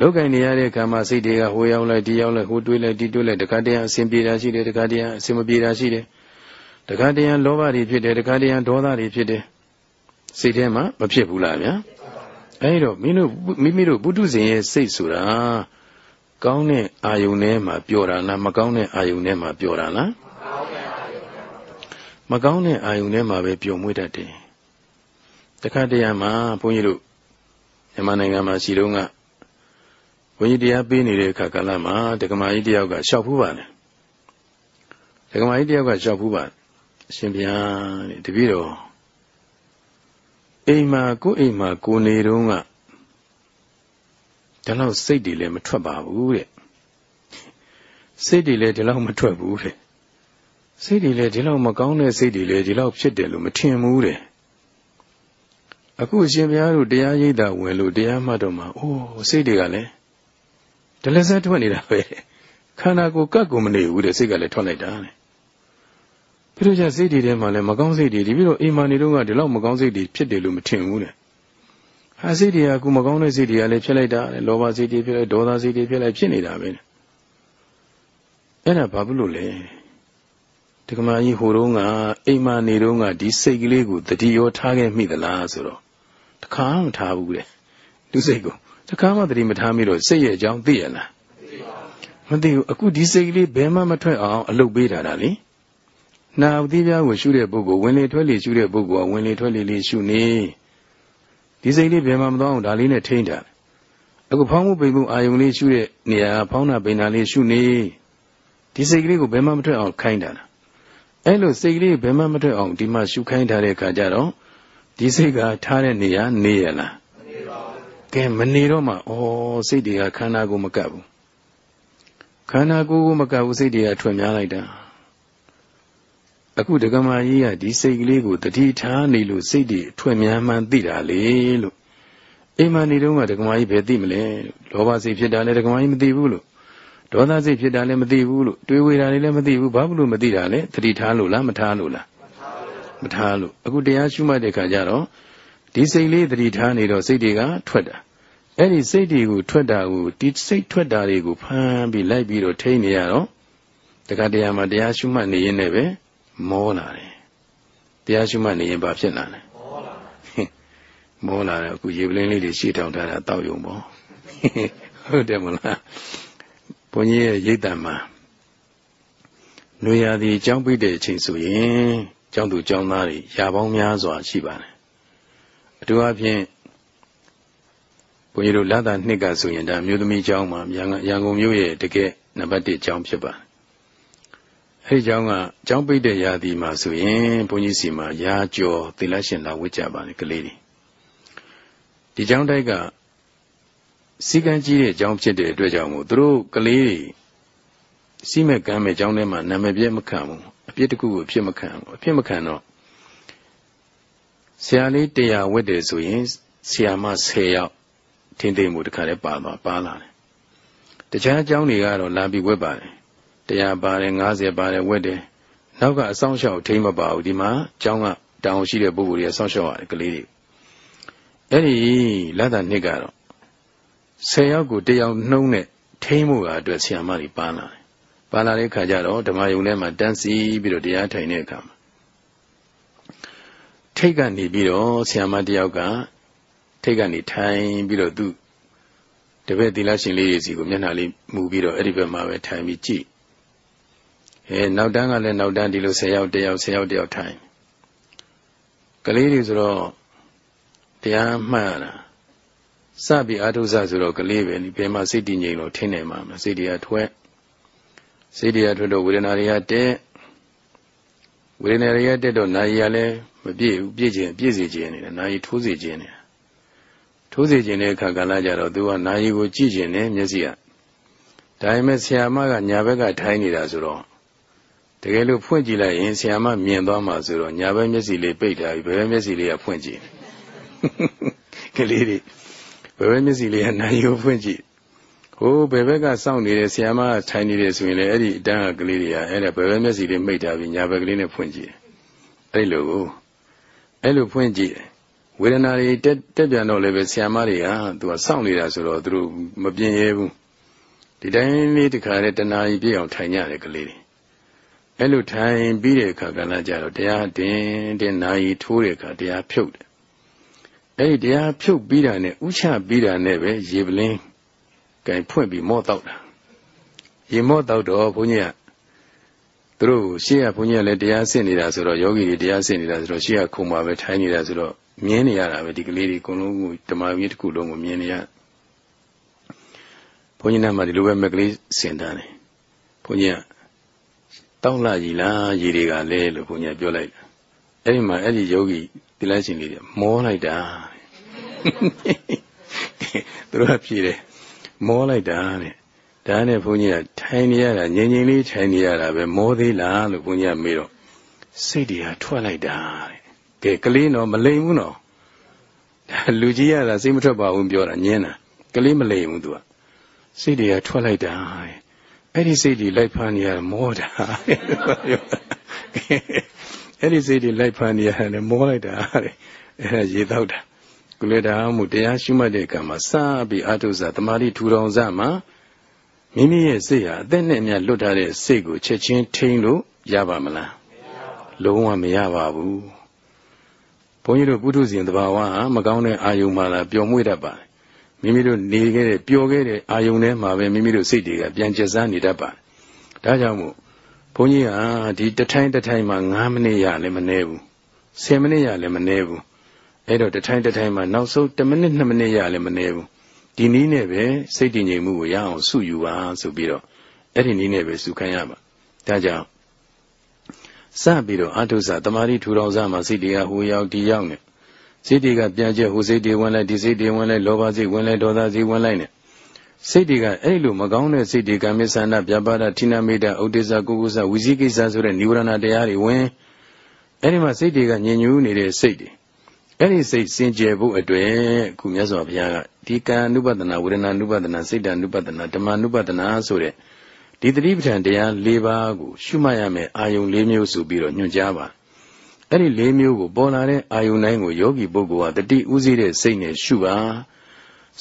လုပ်ကိုင်နေရတဲ့အခါမှာစိတ်တွေကဟိုရောက်လိုက်ဒီရောက်လိုက်ဟိုတွေးလိုက်ဒီတွေးလိုက်တခါတည်းအဆင်ပြေတာရှိတယ်တခါတည်းအဆင်မပြေတာရှိတယ်တခါတည်းလောဘတွေဖြစ်တယ်တခါတည်းဒေါသတွေဖြစ်တယ်စိတ်ထဲမှာမဖြစ်ဘူးလားဗျာအဲဒီတော့မင်းတို့မိမိတို့ပုထုဇဉ်ရဲ့စိတ်ဆိုတာကောင်းတဲ့အာယုန်ထဲမှာပျော်တာလားမကောင်းတဲ့အာယုန်ထဲမှာပျော်တာလား မကောင်းတဲ့အာယုန်ထဲမှာပဲပျော်မွေ့တတ်တယ်တခါတရံမှာဘုန်းကြီးတို့မြန်မာနိုင်ငံမှာရှိတော့ကဘုန်းကြီးတရားပေးနေတဲ့အခါကလည်းမှာဒကမာကြီးတယောက်ကရှောက်ဖူးပါလေဒကမာကြီးတယောက်ကရှောက်ဖူးပါအရှင်ဘုရားတဲ့တပည့်တော်အိမ်မှာကိုယ်အိမ်မှာကိုနေတုန်းကဒီလောက်စိတ်တွေလည်းမထွက်ပါဘူးတဲ့စိတ်တွေလည်းဒီလောက်မထွက်ဘူးတဲ့ စိတ်တွေလည်းဒီလောက်မကောင်းတဲ့စိတ်တွေလည်းဒီလောက်ဖြစ်တယ်လို့မထင်ဘူးတဲ့အခုအရှင်ဘုရားတို့တရားရိပ်တာဝင်လို့တရားမှတ်တော့မှအိုးစိတ်တွေကလည်းဒလစက်ထွက်နေတာပဲခန္ဓာကိုယ်ကတ်ကိုမနေဘူးတဲ့စိတ်ကလည်းထွက်လိုက်တာတဲ့ပြီးတော့ကျစိတ်တွေထဲမှာလည်းမကောင်းစိတ်တွေဒီပြီးတော့အိမ်မာနေတော့ကဒီလောက်မကောင်းစိတ်တွေဖြစ်တယ်လို့မထင်ဘူးတဲ့ဟာစိတ်တွေကအခုမကောင်းတဲ့စိတ်တွေကလည်းဖြစ်လိုက်တာတဲ့လောဘစိတ်တွေဖြစ်လိုက်ဒေါသစိတ်တွေဖြစ်လိုက်ဖြစ်နေတာပဲအဲ့ဒါဘာဖြစ်လို့လဲ တက္ကမကြီးဟိုတုန်းကအိမ်မာနေတုန်းကဒီစိတ်ကလေးကိုတတိယောထားခဲ့မိသလားဆိုတော့တခါမှမထားဘူးတဲ့လူစိတ်ကိုတခါမှတတိမထားမိတော့စိတ်ရဲ့အကြောင်းသိရလားမသိဘူးအခုဒီစိတ်ကလေးဘယ်မှမထွက်အောင် အလုပ်ပေးတာလားလေနာအသီးပြားကိုရှုတဲ့ပုဂ္ဂိုလ်ဝင်လေထွက်လေရှုတဲ့ပုဂ္ဂိုလ်ကဝင်လေထွက်လေလေးရှုနေဒီစိတ်လေးဘယ်မှမသွားအောင်ဒါလေးနဲ့ထိန်းတာအခုဖောင်းမှုပိန်မှုအာယုံလေးရှုတဲ့နေရာဖောင်းတာပိန်တာလေးရှုနေဒီစိတ်ကလေးကိုဘယ်မှမထွက်အောင်ခိုင်းတာလား အဲ့လိုစိတ်ကလေးဘယ်မှမထွက်အောင်ဒီမှာရှုခိုင်းထားတဲ့အခါကျတော့ဒီစိတ်ကထားတဲ့နေရာနေရလားမနေပါဘူးကဲမနေတော့မှဩစိတ်တွေကခန္ဓာကိုမကပ်ဘူးခန္ဓာကိုယ်ကိုမကပ်ဘူးစိတ်တွေကထွက်များလိုက်တာအခုဒကမာကြီးကဒီစိတ်ကလေးကိုတတိထားနေလို့စိတ်တွေထွက်များမှန်းသိတာလေလို့အိမ်မနေတော့ကဒကမာကြီးဘယ်သိမလဲလောဘစိတ်ဖြစ်တာလည်းဒကမာကြီးမသိဘူးလို့ ဒေါသစိတ်ဖြစ်တာလည်းမသိဘူးလို့တွေးဝေတာလည်းမသိဘူးဘာလို့မသိတာလဲတတိထားလို့လားမထားလို့လားမထားလို့အခုတရားရှုမှတ်တဲ့ခါကျတော့ဒီစိတ်လေးတတိထားနေတော့စိတ်တွေကထွက်တာအဲ့ဒီစိတ်တွေကိုထွက်တာကိုဒီစိတ်ထွက်တာတွေကိုဖမ်းပြီးလိုက်ပြီးတော့ထိနေရတော့တခါတရံမှာတရားရှုမှတ်နေရင်လည်းပဲမောလာတယ်တရားရှုမှတ်နေရင်ဘာဖြစ်လာလဲမောလာမောလာတယ်အခုရေပလင်းလေးတွေရှေ့ထောင်ထားတာတောက်ယုံပေါ့ဟုတ်တယ်မလား ဘုန်းကြီးရဲ့ရိတ်တံမှာနွေရာသီကျောင်းပိတ်တဲ့အချိန်ဆိုရင်ကျောင်းသူကျောင်းသားတွေရာပေါင်းများစွာရှိပါတယ်အထူးအဖြင့်ဘုန်းကြီးတို့လသာနှစ်ကဆိုရင်ဒါမြို့သမီးကျောင်းမှာရန်ကုန်မြို့ရဲ့တကယ်နံပါတ်1ကျောင်းဖြစ်ပါတယ်အဲဒီကျောင်းကကျောင်းပိတ်တဲ့ရာသီမှာဆိုရင်ဘုန်းကြီးစီမှာရာကျော်သီလရှင်လာဝတ်ကြပါတယ်ကလေးတွေဒီကျောင်းတိုက်က စီကံကြီးတဲ့ကျောင်းဖြစ်တဲ့အတွက်ကြောင့်မို့သူတို့ကလေးတွေစီးမဲ့ကမ်းမဲ့ကျောင်းထဲမှာနာမည်ပြည့်မခံဘူးအပြစ်တစ်ခုကိုအဖြစ်မခံဘူးအဖြစ်မခံတော့ဆရာလေးတရားဝတ်တယ်ဆိုရင်ဆရာမ10ယောက်ထင်းသိမ်းမှုတခါတည်းပါသွားပါလာတယ်တခြားကျောင်းတွေကတော့လာပြီးဝတ်ပါတယ်တရားပါတယ်90ပါတယ်ဝတ်တယ်နောက်ကအဆောင်ရှောက်ထိမ့်မပါဘူးဒီမှာကျောင်းကတောင်းရှိတဲ့ပုဂ္ဂိုလ်တွေအဆောင်ရှောက်ရတယ်ကလေးတွေအဲ့ဒီလက်သာနှစ်ကတော့ 10ယောက်ကိုတယောက်နှုံးနဲ့ထိမ့်မှုကအတွက်ဆရာမကြီးပန်းလာတယ်။ပန်းလာတဲ့ခါကျတော့ဓမ္မယုံထဲမှာတန်းစီပြီးတော့တရားထိုင်တဲ့အခါမှာထိတ်ကနေပြီးတော့ဆရာမတယောက်ကထိတ်ကနေထိုင်ပြီးတော့သူတပည့်သီလရှင်လေးတွေစီကိုမျက်နှာလေးမူပြီးတော့အဲ့ဒီဘက်မှာပဲထိုင်ပြီးကြည့်။အဲနောက်တန်းကလည်းနောက်တန်းဒီလို10ယောက်တယောက်10ယောက်တယောက်ထိုင်။ကလေးတွေဆိုတော့တရားမှတ်ရတာ စပြီးအာထုစဆိုတော့ကလေးပဲဒီဘယ်မှာစိတ်တည်ငြိမ်လို့ထင်းနေမှာမစိတ်တရားထွက်စိတ်တရားထွက်တော့ဝေဒနာတွေကတက်ဝေဒနာတွေကတက်တော့နာယီကလည်းမပြည့်ဘူးပြည့်ခြင်းပြည့်စေခြင်းနေတယ်နာယီထိုးစေခြင်းနေထိုးစေခြင်းတဲ့အခါကလည်းကြတော့သူကနာယီကိုကြည့်ခြင်းနဲ့မျက်စိကဒါပေမဲ့ဆရာမကညာဘက်ကထိုင်းနေတာဆိုတော့တကယ်လို့ဖွင့်ကြည့်လိုက်ရင်ဆရာမမြင်သွားမှာဆိုတော့ညာဘက်မျက်စိလေးပိတ်ထားပြီးဘယ်ဘက်မျက်စိလေးကဖွင့်ကြည့်ကလေးတွေ ဘယ်ဘက်မျက်စိလေးကနိုင်ရိုးဖွင့်ကြည့်ဟိုးဘယ်ဘက်ကစောင့်နေတဲ့ဆရာမထိုင်နေတယ်ဆိုရင်လည်းအဲ့ဒီအတန်းကကလေးတွေကအဲ့ဒါဘယ်ဘက်မျက်စိလေးမိတ်ထားပြီးညာဘက်ကလေးနဲ့ဖွင့်ကြည့်အဲ့လိုအဲ့လိုဖွင့်ကြည့်ဝေဒနာတွေတက်တက်ပြန်တော့လည်းပဲဆရာမတွေကသူကစောင့်နေတာဆိုတော့သူတို့မပြင်းရဲဘူးဒီတိုင်းလေးတခါနဲ့တဏှာကြီးပြည့်အောင်ထိုင်ကြတယ်ကလေးတွေအဲ့လိုထိုင်ပြီးတဲ့အခါကလည်းကြတော့တရားတင်တင်နာယီထိုးတဲ့အခါတရားဖြုတ်တယ် အဲ့ဒီတရားဖြုတ်ပြီးတာနဲ့ဥချပြီးတာနဲ့ပဲရေပလင်းကင်ဖွင့်ပြီးမော့တောက်တာရေမော့တောက်တော့ဘုန်းကြီးကသူတို့ရှေ့ကဘုန်းကြီးကလည်းတရားစစ်နေတာဆိုတော့ယောဂီတွေတရားစစ်နေတာဆိုတော့ရှေ့ကခုံပါပဲထိုင်းနေတာဆိုတော့မြင်နေရတာပဲဒီကလေးတွေအကုန်လုံးကိုဓမ္မကြီးတစ်ခုလုံးကိုမြင်နေရဘုန်းကြီးနားမှာဒီလိုပဲမကလေးစင်တန်းတယ်ဘုန်းကြီးကတောက်လာကြီးလားရေတွေကလဲလို့ဘုန်းကြီးပြောလိုက်တာ အဲ့ဒီမှာအဲ့ဒီယောဂီတိလိုက်ရှင်လေးတွေမောလိုက်တာသူတို့ကဖြေတယ်မောလိုက်တာတဲ့ဒါနဲ့ဘုန်းကြီးကထိုင်နေရတာငြိမ်ငြိမ်လေးထိုင်နေရတာပဲမောသေးလားလို့ဘုန်းကြီးကမေးတော့စိတ်တွေကထွက်လိုက်တာတဲ့ကဲကလေးတော့မလိမ်ဘူးနော်ဒါလူကြီးရတာစိတ်မထွက်ပါဘူးပြောတာညင်းတာကလေးမလိမ်ဘူးသူကစိတ်တွေကထွက်လိုက်တာတဲ့အဲ့ဒီစိတ်တွေလိုက်ဖမ်းနေရမောတာ အဲ့ဒီစိတ်တွေလိုက်ဖမ်းနေရတယ်မောလိုက်တာတဲ့အဲ့ဒါရေတော့တာကုလေတာမှုတရားရှိမှတ်တဲ့ကံမှာစပြီးအာထုဇာတမာတိထူထောင်စမှာမိမိရဲ့စိတ်ဟာအသက်နဲ့အမျှလွတ်ထားတဲ့စိတ်ကိုချက်ချင်းထိန်းလို့ရပါမလားလုံးဝမရပါဘူးဘုန်းကြီးတို့ပုထုဇဉ်တဘာဝဟာမကောင်းတဲ့အာယုံမှလာပျော်မွေ့တတ်ပါတယ်မိမိတို့နေခဲ့တဲ့ပျော်ခဲ့တဲ့အာယုံထဲမှာပဲမိမိတို့စိတ်တွေကပြန်ကျဆန်းနေတတ်ပါတယ်ဒါကြောင့်မို့ ဘုန်းကြီးဟာဒီတထိုင်းတထိုင်းမှာ9မိနစ်ရလည်းမနေဘူး10မိနစ်ရလည်းမနေဘူးအဲ့တော့တထိုင်းတထိုင်းမှာနောက်ဆုံး10မိနစ်2မိနစ်ရလည်းမနေဘူးဒီနည်းနဲ့ပဲစိတ်တည်ငြိမ်မှုကိုရအောင်စုယူပါဆိုပြီးတော့အဲ့ဒီနည်းနဲ့ပဲစုခိုင်းရပါဒါကြောင့်စပြီးတော့အထုဆတမာရီထူထောင်စားမှာစိတ်တွေကဟိုရောက်ဒီရောက်နေစိတ်တွေကပြန်ကျက်ဟိုစိတ်တွေဝင်လိုက်ဒီစိတ်တွေဝင်လိုက်လောဘစိတ်ဝင်လိုက်ဒေါသစိတ်ဝင်လိုက်နေ စိတ်တွေကအဲ့လိုမကောင်းတဲ့စိတ်တွေကမေဆန္ဒပြပါဒထိနာမိတာဥဒေဇကုကုဇဝီဇိကိစ္စဆိုတဲ့နိဝရဏတရားတွေဝင်အဲ့ဒီမှာစိတ်တွေကညင်ညူးနေတဲ့စိတ်တွေအဲ့ဒီစိတ်စင်ကြယ်ဖို့အတွက်ခုမြတ်စွာဘုရားကဒီကံ అను ပဒနာဝေဒနာ అను ပဒနာစိတ်တ అను ပဒနာဓမ္မ అను ပဒနာဆိုတဲ့ဒီတတိပဋ္ဌာန်တရား၄ပါးကိုရှုမှတ်ရမယ်အာယုံ၄မျိုးဆိုပြီးတော့ညွှန်ကြားပါအဲ့ဒီ၄မျိုးကိုပေါ်လာတဲ့အာယုန်တိုင်းကိုယောဂီပုဂ္ဂိုလ်ဟာတတိဥသိတဲ့စိတ်နဲ့ရှုပါ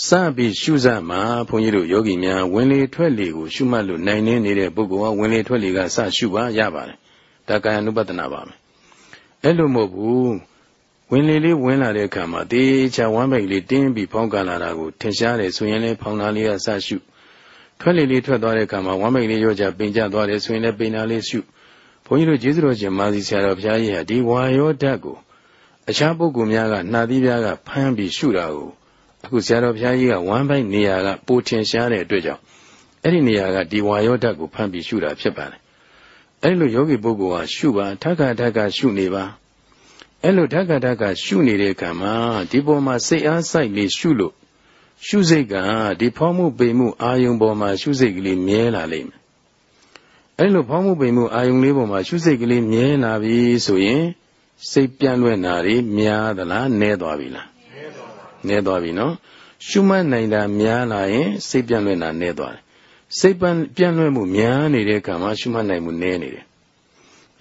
စပြီးရှုစမှာဘုန်းကြီးတို့ယောဂီများဝင်လေထွက်လေကိုရှုမှတ်လို့နိုင်နေနေတဲ့ပုဂ္ဂိုလ်ဟာဝင်လေထွက်လေကစရှုပါရပါတယ်ဒါကာယ ानु ပဒနာပါမယ်အဲ့လိုမဟုတ်ဘူးဝင်လေလေးဝင်လာတဲ့အခါမှာတေချာဝမ်းပိတ်လေးတင်းပြီးဖောင်းကန်လာတာကိုထင်ရှားတယ်ဆိုရင်လည်းဖောင်းတာလေးကစရှုထွက်လေလေးထွက်သွားတဲ့အခါမှာဝမ်းပိတ်လေးရောကြပင်ကျသွားတယ်ဆိုရင်လည်းပင်တာလေးရှုဘုန်းကြီးတို့ကျေးဇူးတော်ရှင်မာစီဆရာတော်ဘုရားကြီးဟာဒီဝါယောဓာတ်ကိုအခြားပုဂ္ဂိုလ်များကနှာသီးပြားကဖမ်းပြီးရှုတာကို အခုဆရာတော်ဘုရားကြီးကဝမ်းပိုက်နေရာကပိုထင်ရှားတဲ့အတွက်ကြောင့်အဲ့ဒီနေရာကဒီဝါယောဓာတ်ကိုဖမ်းပြီးရှုတာဖြစ်ပါတယ်အဲ့လိုယောဂီပုဂ္ဂိုလ်ဟာရှုပါထက္ကထက္ကရှုနေပါအဲ့လိုဓက္ကဓကရှုနေတဲ့ကံမှာဒီပေါ်မှာစိတ်အားစိုက်လေးရှုလို့ရှုစိတ်ကဒီဖောင်းမှုပိန်မှုအာယုံပေါ်မှာရှုစိတ်ကလေးမြဲလာလိမ့်မယ်အဲ့လိုဖောင်းမှုပိန်မှုအာယုံလေးပေါ်မှာရှုစိတ်ကလေးမြဲလာပြီဆိုရင်စိတ်ပြန့်လွင့်တာတွေများသလားနည်းသွားပြီလား နည်းသွားပြီနော်ရှုမှတ်နိုင်တာများလာရင်စိတ်ပြန့်လွင့်တာနည်းသွားတယ်စိတ်ပြန့်လွင့်မှုများနေတဲ့ကံမှာရှုမှတ်နိုင်မှုနည်းနေတယ်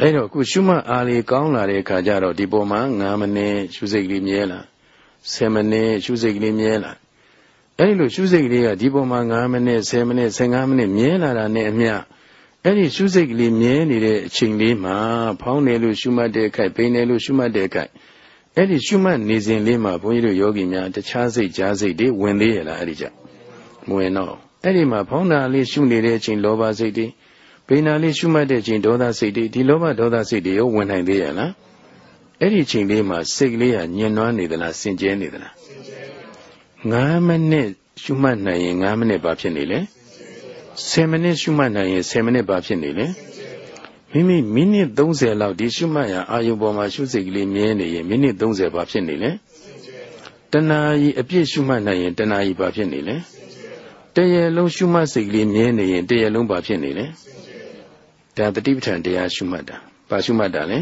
အဲ့တော့အခုရှုမှတ်အားလေးကောင်းလာတဲ့အခါကျတော့ဒီပုံမှာ9မိနစ်ရှုစိတ်ကလေးမြဲလာ10မိနစ်ရှုစိတ်ကလေးမြဲလာအဲ့ဒီလိုရှုစိတ်ကလေးကဒီပုံမှာ9မိနစ်10မိနစ်15မိနစ်မြဲလာတာနဲ့အမျှအဲ့ဒီရှုစိတ်ကလေးမြဲနေတဲ့အချိန်လေးမှာဖောင်းနေလို့ရှုမှတ်တဲ့အခိုက်ပိန်နေလို့ရှုမှတ်တဲ့အခိုက် အဲ့ဒီရှုမှတ်နေစဉ်လေးမှာဘုန်းကြီးတို့ယောဂီများတခြားစိတ်ကြားစိတ်တွေဝင်သေးရလားအဲ့ဒီကြမဝင်တော့အဲ့ဒီမှာဖောင်းတာလေးရှုနေတဲ့အချိန်လောဘစိတ်တွေဘေနာလေးရှုမှတ်တဲ့ချိန်ဒေါသစိတ်တွေဒီလောဘဒေါသစိတ်တွေရောဝင်နိုင်သေးရလားအဲ့ဒီချိန်လေးမှာစိတ်ကလေးကညှဉ်းနှွမ်းနေသလားစင်ကြဲနေသလား9မိနစ်ရှုမှတ်နိုင်ရင်9မိနစ်ဘာဖြစ်နေလဲ10မိနစ်ရှုမှတ်နိုင်ရင်10မိနစ်ဘာဖြစ်နေလဲ မိမိမိနစ်30လောက်ဒီရှုမှတ်ရအာယုပေါ်မှာရှုစိတ်ကလေးမြဲနေရင်မိနစ်30ဘာဖြစ်နေလဲတဏှာကြီးအပြည့်ရှုမှတ်နိုင်ရင်တဏှာကြီးဘာဖြစ်နေလဲတရလုံးရှုမှတ်စိတ်ကလေးမြဲနေရင်တရလုံးဘာဖြစ်နေလဲဒါတတိပဋ္ဌာန်တရားရှုမှတ်တာဘာရှုမှတ်တာလဲ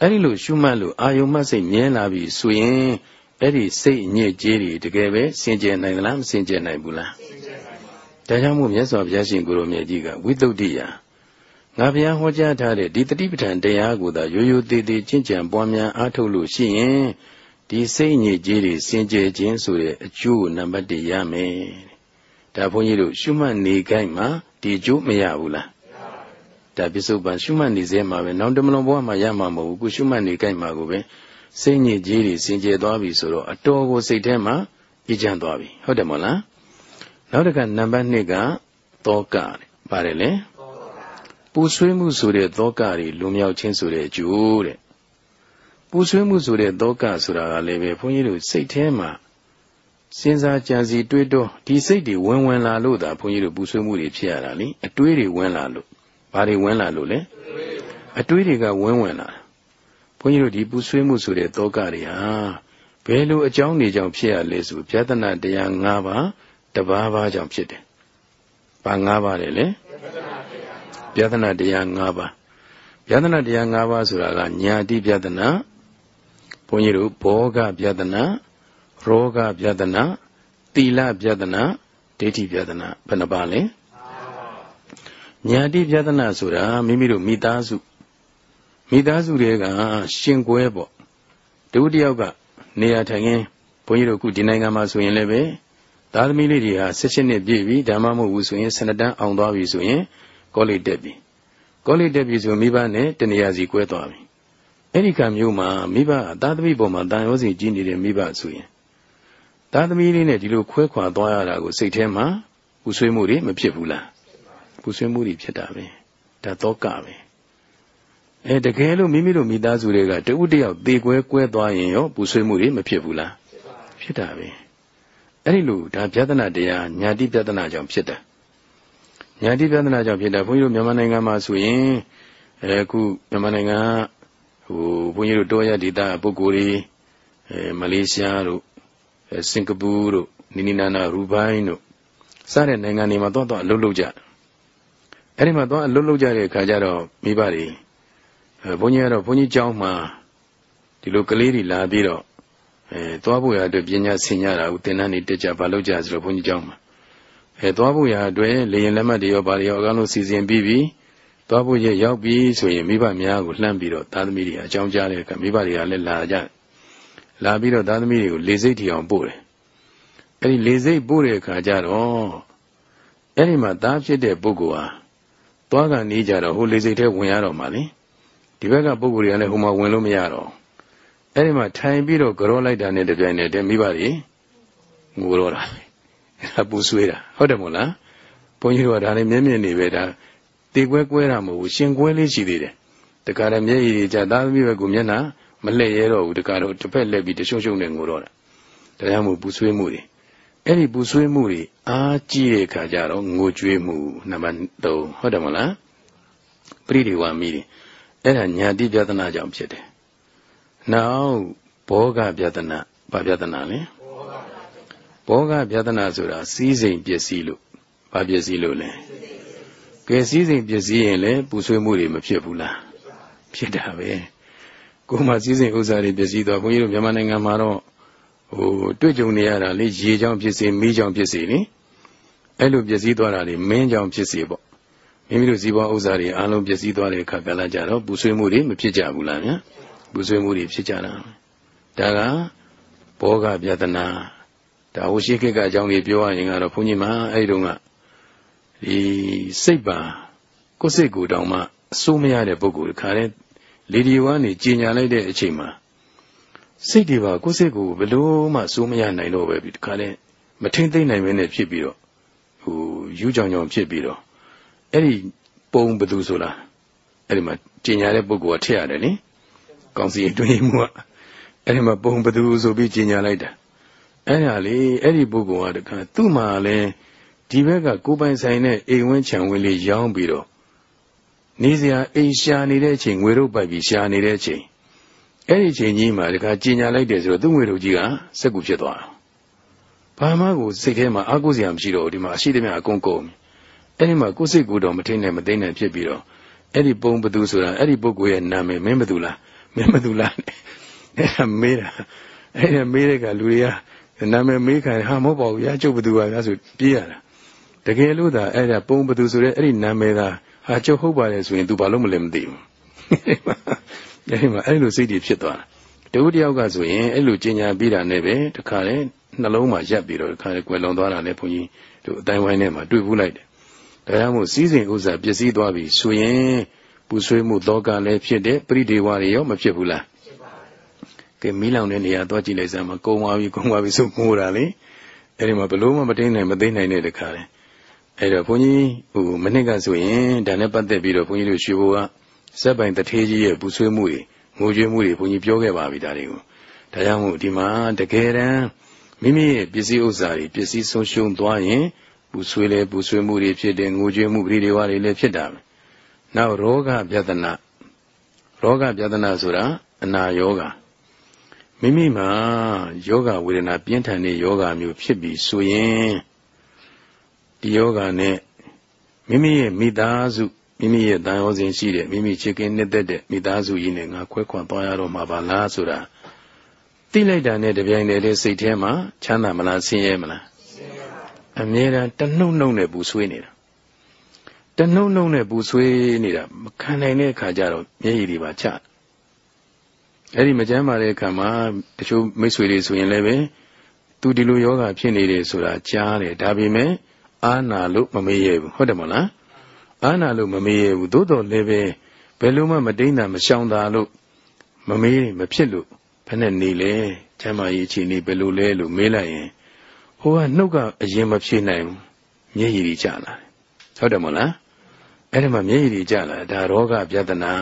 အဲ့ဒီလိုရှုမှတ်လို့အာယုံမှတ်စိတ်မြဲလာပြီဆိုရင်အဲ့ဒီစိတ်အညစ်အကြေးတွေတကယ်ပဲစင်ကြယ်နိုင်သလားမစင်ကြယ်နိုင်ဘူးလားဒါကြောင့်မို့မြတ်စွာဘုရားရှင်ကိုရောမြတ်ကြီးကဝိသုဒ္ဓိယ ငါဘုရားဟောကြားထားတဲ့ဒီတတိပဋ္ဌာန်တရားကိုသာရိုးရိုးသေးသေးကျင့်ကြံပွားများအားထုတ်လို့ရှိရင်ဒီစိတ်ညစ်ကြေးတွေစင်ကြယ်ခြင်းဆိုတဲ့အကျိုးကိုနံပါတ်1ရမယ်ဒါဘုန်းကြီးတို့ရှုမှတ်နေခိုင်းမှာဒီအကျိုးမရဘူးလားဒါပစ္စုပန်ရှုမှတ်နေစေမှာပဲနောက်တမလွန်ဘဝမှာရမှာမဟုတ်ဘူးခုရှုမှတ်နေကြိုက်မှာကိုပဲစိတ်ညစ်ကြီးတွေစင်ကြယ်သွားပြီဆိုတော့အတော်ကိုစိတ်ထဲမှာအေးချမ်းသွားပြီဟုတ်တယ်မဟုတ်လားနောက်တစ်ခါနံပါတ်2ကသောကတဲ့ပါတယ်လေ ပူဆွေးမှုဆိုတဲ့သောကတွေလွန်မြောက်ခြင်းဆိုတဲ့အကျိုးတဲ့ပူဆွေးမှုဆိုတဲ့သောကဆိုတာကလည်းပဲဘုန်းကြီးတို့စိတ်ထဲမှာစဉ်းစားကြံစည်တွေးတောဒီစိတ်တွေဝင်ဝင်လာလို့သာဘုန်းကြီးတို့ပူဆွေးမှုတွေဖြစ်ရတာလीအတွေးတွေဝင်လာလို့ဘာတွေဝင်လာလို့လဲအတွေးတွေကဝင်းဝင်လာဘုန်းကြီးတို့ဒီပူဆွေးမှုဆိုတဲ့တောကတွေဟာဘယ်လိုအကြောင်းတွေကြောင့်ဖြစ်ရလဲဆိုပြဒနာတရား၅ပါးတပါးပါးကြောင့်ဖြစ်တယ်။ဘာ၅ပါးလဲလဲ ပြဒနာတရား၅ပါးပြဒနာတရား၅ပါးဆိုတာကညာတိပြဒနာဘုန်းကြီးတို့ဘောဂပြဒနာရောဂပြဒနာတိလပြဒနာဒိဋ္ဌိပြဒနာဘယ်နှပါလဲညာတိပြဒနာဆိုတာမိမိတို့မိသားစုမိသားစုတွေကရှင်ကွဲပေါ့တဦးတယောက်ကနေရာထိုင်ရင်ဘုန်းကြီးတို့ခုဒီနိုင်ငံမှာဆိုရင်လည်းပဲသားသမီးလေးတွေဟာ16နှစ်ပြည့်ပြီဓမ္မမဟုတ်ဘူးဆိုရင်12တန်းအောင်သွားပြီဆိုရင် ကောလိပ်တက်ပြီကောလိပ်တက်ပြီဆိုမိဘနဲ့တနေရာစီကွဲသွားပြီအဲ့ဒီကံမျိုးမှာမိဘသားသမီးပေါ်မှာတန်ရောစီကြီးနေတဲ့မိဘဆိုရင်သားသမီးလေးနဲ့ဒီလိုခွဲခွာသွားရတာကိုစိတ်ထဲမှာပူဆွေးမှုတွေမဖြစ်ဘူးလားပူဆွေးမှုတွေဖြစ်တာပဲဒါတော့ကပဲအဲတကယ်လို့မိမိတို့မိသားစုတွေကတဦးတယောက်သေကွဲကွဲသွားရင်ရောပူဆွေးမှုတွေမဖြစ်ဘူးလားဖြစ်တာပဲအဲ့ဒီလိုဒါပြဿနာတရားညာတိပြဿနာကြောင့်ဖြစ်တာ ညာတိပြဿနာကြောင့်ဖြစ်တာဘုန်းကြီးတို့မြန်မာနိုင်ငံမှာဆိုရင်အဲခုမြန်မာနိုင်ငံဟိုဘုန်းကြီးတို့တောရဒေသပုဂ္ဂိုလ်တွေအဲမလေးရှားတို့အဲစင်ကာပူတို့နီနီနာနာရူဘိုင်းတို့စတဲ့နိုင်ငံတွေမှာတော့တော့အလုပ်လုပ်ကြအဲ့ဒီမှာတော့အလုပ်လုပ်ကြတဲ့အခါကျတော့မိဘတွေအဲဘုန်းကြီးကတော့ဘုန်းကြီးကျောင်းမှာဒီလိုကလေးတွေလာပြီးတော့အဲသွားဖို့ရအတွက်ပညာဆင်ရတာကိုသင်တန်းနေတက်ကြဘာလုပ်ကြဆိုတော့ဘုန်းကြီးကျောင်းမှာ အဲသွားဖို့ရအတွက်လေရင်လက်မှတ်တွေရောဘာတွေရောအကောင်းလို့စီစဉ်ပြီးပြီသွားဖို့ရရောက်ပြီဆိုရင်မိဘများကိုလှမ်းပြီးတော့သားသမီးတွေအကြောင်းကြားတဲ့အခါမိဘတွေကလည်းလာကြလာပြီးတော့သားသမီးတွေကိုလေစိတ်ထီအောင်ပို့တယ်အဲ့ဒီလေစိတ်ပို့တဲ့အခါကျတော့အဲ့ဒီမှာသားဖြစ်တဲ့ပုဂ္ဂိုလ်ဟာသွားကနေကြတော့ဟိုလေစိတ်ထဲဝင်ရတော့မှလေဒီဘက်ကပုဂ္ဂိုလ်တွေကလည်းဟိုမှာဝင်လို့မရတော့အဲ့ဒီမှာထိုင်ပြီးတော့ကြောလိုက်တာနဲ့တပြိုင်နက်တည်းမိဘတွေငိုတော့တာ အဲ့ဒါပူဆွေးတာဟုတ်တယ်မို့လားဘုန်းကြီးတို့ကဒါလည်းမျက်မြင်နေပဲဒါတေကွဲကွဲတာမဟုတ်ဘူးရှင်ကွဲလေးရှိသေးတယ်တခါတည်းမျက်ရည်တွေကြသားသမီးဘက်ကမျက်နှာမလှည့်ရဲတော့ဘူးတခါတော့တစ်ဖက်လက်ပြီးတရှုံရှုံနဲ့ငိုတော့တာဒါကြောင့်မို့ပူဆွေးမှုတွေအဲ့ဒီပူဆွေးမှုတွေအားကြီးတဲ့အခါကျတော့ငိုကြွေးမှုနံပါတ်3ဟုတ်တယ်မလားပရိဒီဝါမီတွေအဲ့ဒါညာတိပြဒနာကြောင့်ဖြစ်တယ်။နောက်ဘောဂပြဒနာဘာပြဒနာလဲ ဘောဂပြဒနာဆိုတာစီးစိမ်ပစ္စည်းလို့ဘာပစ္စည်းလို့လဲကဲစီးစိမ်ပစ္စည်းရင်လည်းပူဆွေးမှုတွေမဖြစ်ဘူးလားဖြစ်တာပဲကိုယ်မှစီးစိမ်ဥစ္စာတွေပစ္စည်းတော့ဘုန်းကြီးတို့မြန်မာနိုင်ငံမှာတော့ဟိုတွေ့ကြုံနေရတာလေရေချောင်းဖြစ်စေမီးချောင်းဖြစ်စေလေအဲ့လိုပစ္စည်းသွားတာတွေမင်းချောင်းဖြစ်စေပေါ့မိမိတို့ဇီဝဥစ္စာတွေအလုံးပျက်စီးသွားတဲ့အခါကလည်းကြတော့ပူဆွေးမှုတွေမဖြစ်ကြဘူးလားဗျာပူဆွေးမှုတွေဖြစ်ကြတာဒါကဘောဂပြဒနာ ဒါဟိုရှိခေတ်ကအကြောင်းကြီးပြောရရင်ကတော့ဘုန်းကြီးမှာအဲ့ဒီတော့ကဒီစိတ်ပါကိုယ်စိတ်ကိုယ်တောင်မှအစိုးမရတဲ့ပုဂ္ဂိုလ်ခါတဲ့လေဒီဝါနေကြီးညာလိုက်တဲ့အချိန်မှာစိတ်တွေပါကိုယ်စိတ်ကိုဘယ်လို့မှစိုးမရနိုင်တော့ပဲဒီခါတဲ့မထိမ့်သိမ့်နိုင်မင်းနဲ့ဖြစ်ပြီးတော့ဟိုယူကြောင်ကြောင်ဖြစ်ပြီးတော့အဲ့ဒီပုံဘသူဆိုလားအဲ့ဒီမှာကျင်ညာတဲ့ပုဂ္ဂိုလ်ကထည့်ရတယ်လေကောင်းစီအတွင်းမှုကအဲ့ဒီမှာပုံဘသူဆိုပြီးကျင်ညာလိုက်တာ အဲ့ဒါလေအဲ့ဒီပုဂ္ဂိုလ်ကတခါသူ့မှာလည်းဒီဘက်ကကိုပိုင်ဆိုင်တဲ့အိမ်ဝင်းခြံဝင်းလေးရောင်းပြီးတော့နေစရာအိမ်ရှာနေတဲ့အချိန်ငွေတို့ပိုက်ပြီးရှာနေတဲ့အချိန်အဲ့ဒီချိန်ကြီးမှာတခါကျင်ညာလိုက်တယ်ဆိုတော့သူ့ငွေတို့ကြီးကစက်ကူဖြစ်သွားတာဘာမှကိုစိတ်ထဲမှာအာကိုစရာမရှိတော့ဘူးဒီမှာအရှိတည်းများအကုန်ကုန်အဲ့ဒီမှာကိုယ်စိတ်ကိုယ်တော်မထိန်နိုင်မသိနိုင်ဖြစ်ပြီးတော့အဲ့ဒီပုံဘသူဆိုတာအဲ့ဒီပုဂ္ဂိုလ်ရဲ့နာမည်မင်းဘသူလားမင်းဘသူလားအဲ့ဒါမေးတာအဲ့ဒါမေးတဲ့ကလူတွေက နာမည်မေးခံဟာမဟုတ်ပါဘူးရာကျုပ်ဘသူပါလားဆိုပြေးရတာတကယ်လို့သာအဲ့ဒါပုံဘသူဆိုတဲ့အဲ့ဒီနာမည်သာဟာကျုပ်ဟုတ်ပါတယ်ဆိုရင် तू ဘာလို့မလဲမသိဘူးအဲ့ဒီမှာအဲ့လိုစိတ်တွေဖြစ်သွားတာတဦးတယောက်ကဆိုရင်အဲ့လိုကျင်ညာပြီးတာနဲ့ပဲတခါလေနှလုံးမှာရက်ပြီးတော့တခါလေကွယ်လွန်သွားတာလည်းဘုန်းကြီးတို့အတိုင်းဝိုင်းထဲမှာတွေ့ဘူးလိုက်တယ်ဒါကြောင့်မို့စည်းစိမ်ဥစ္စာပျက်စီးသွားပြီဆိုရင်ပူဆွေးမှုတောကလည်းဖြစ်တဲ့ပရိဒေဝတွေရောမဖြစ်ဘူးလားဖြစ်ပါဘူး ကဲမီးလောင်တဲ့နေရာသွားကြည့်လိုက်စမ်းမကုံသွားပြီကုံသွားပြီဆိုငိုတာလေအဲ့ဒီမှာဘလို့မှမသိနိုင်မသိနိုင်တဲ့တခါလေအဲ့တော့ဘုန်းကြီးဟိုမနစ်ကဆိုရင်ဒါနဲ့ပတ်သက်ပြီးတော့ဘုန်းကြီးတို့ရွှေဘိုကစက်ပိုင်တထေးကြီးရဲ့ပူဆွေးမှုတွေငိုကြွေးမှုတွေဘုန်းကြီးပြောခဲ့ပါပြီဒါတွေကိုဒါကြောင့်မို့ဒီမှာတကယ်တမ်းမိမိရဲ့ပစ္စည်းဥစ္စာတွေပစ္စည်းဆုံးရှုံးသွားရင်ပူဆွေးလဲပူဆွေးမှုတွေဖြစ်တယ်ငိုကြွေးမှုပရိဒေဝတွေလည်းဖြစ်တာပဲနောက်ရောဂပြဒနာရောဂပြဒနာဆိုတာအနာယောဂ မိမိမှာယောဂဝေဒနာပြင်းထန်တဲ့ယောဂမျိုးဖြစ်ပြီးဆိုရင်ဒီယောဂနဲ့မိမိရဲ့မိသားစုမိမိရဲ့တန်ရောစဉ်ရှိတဲ့မိမိချစ်ခင်နှစ်သက်တဲ့မိသားစုကြီးနဲ့ငါခွဲခွာသွားရတော့မှာပါလားဆိုတာသိလိုက်တာနဲ့တပြိုင်တည်းလေးစိတ်ထဲမှာချမ်းသာမလားဆင်းရဲမလားအမြဲတမ်းတနှုတ်နှုတ်နဲ့ပူဆွေးနေတာတနှုတ်နှုတ်နဲ့ပူဆွေးနေတာမခံနိုင်တဲ့အခါကျတော့မျက်ရည်တွေပါချ အဲ့ဒီမကြမ်းပါတဲ့အခါမှာတချို့မိတ်ဆွေတွေဆိုရင်လည်းပဲသူဒီလိုယောဂဖြစ်နေတယ်ဆိုတာကြားတယ်ဒါပေမဲ့အာနာလို့မမေးရဘူးဟုတ်တယ်မလားအာနာလို့မမေးရဘူးသို့တော်လည်းပဲဘယ်လိုမှမတိမ့်တာမရှောင်တာလို့မမေးမဖြစ်လို့ဘယ်နဲ့နေလဲကျမ်းမာရေးအခြေအနေဘယ်လိုလဲလို့မေးလိုက်ရင်ဟိုကနှုတ်ကအရင်မဖြေနိုင်ဘူးမျက်ရည်ကြီးကျလာတယ်ဟုတ်တယ်မလားအဲ့ဒီမှာမျက်ရည်ကြီးကျလာဒါရောဂပြဿနာ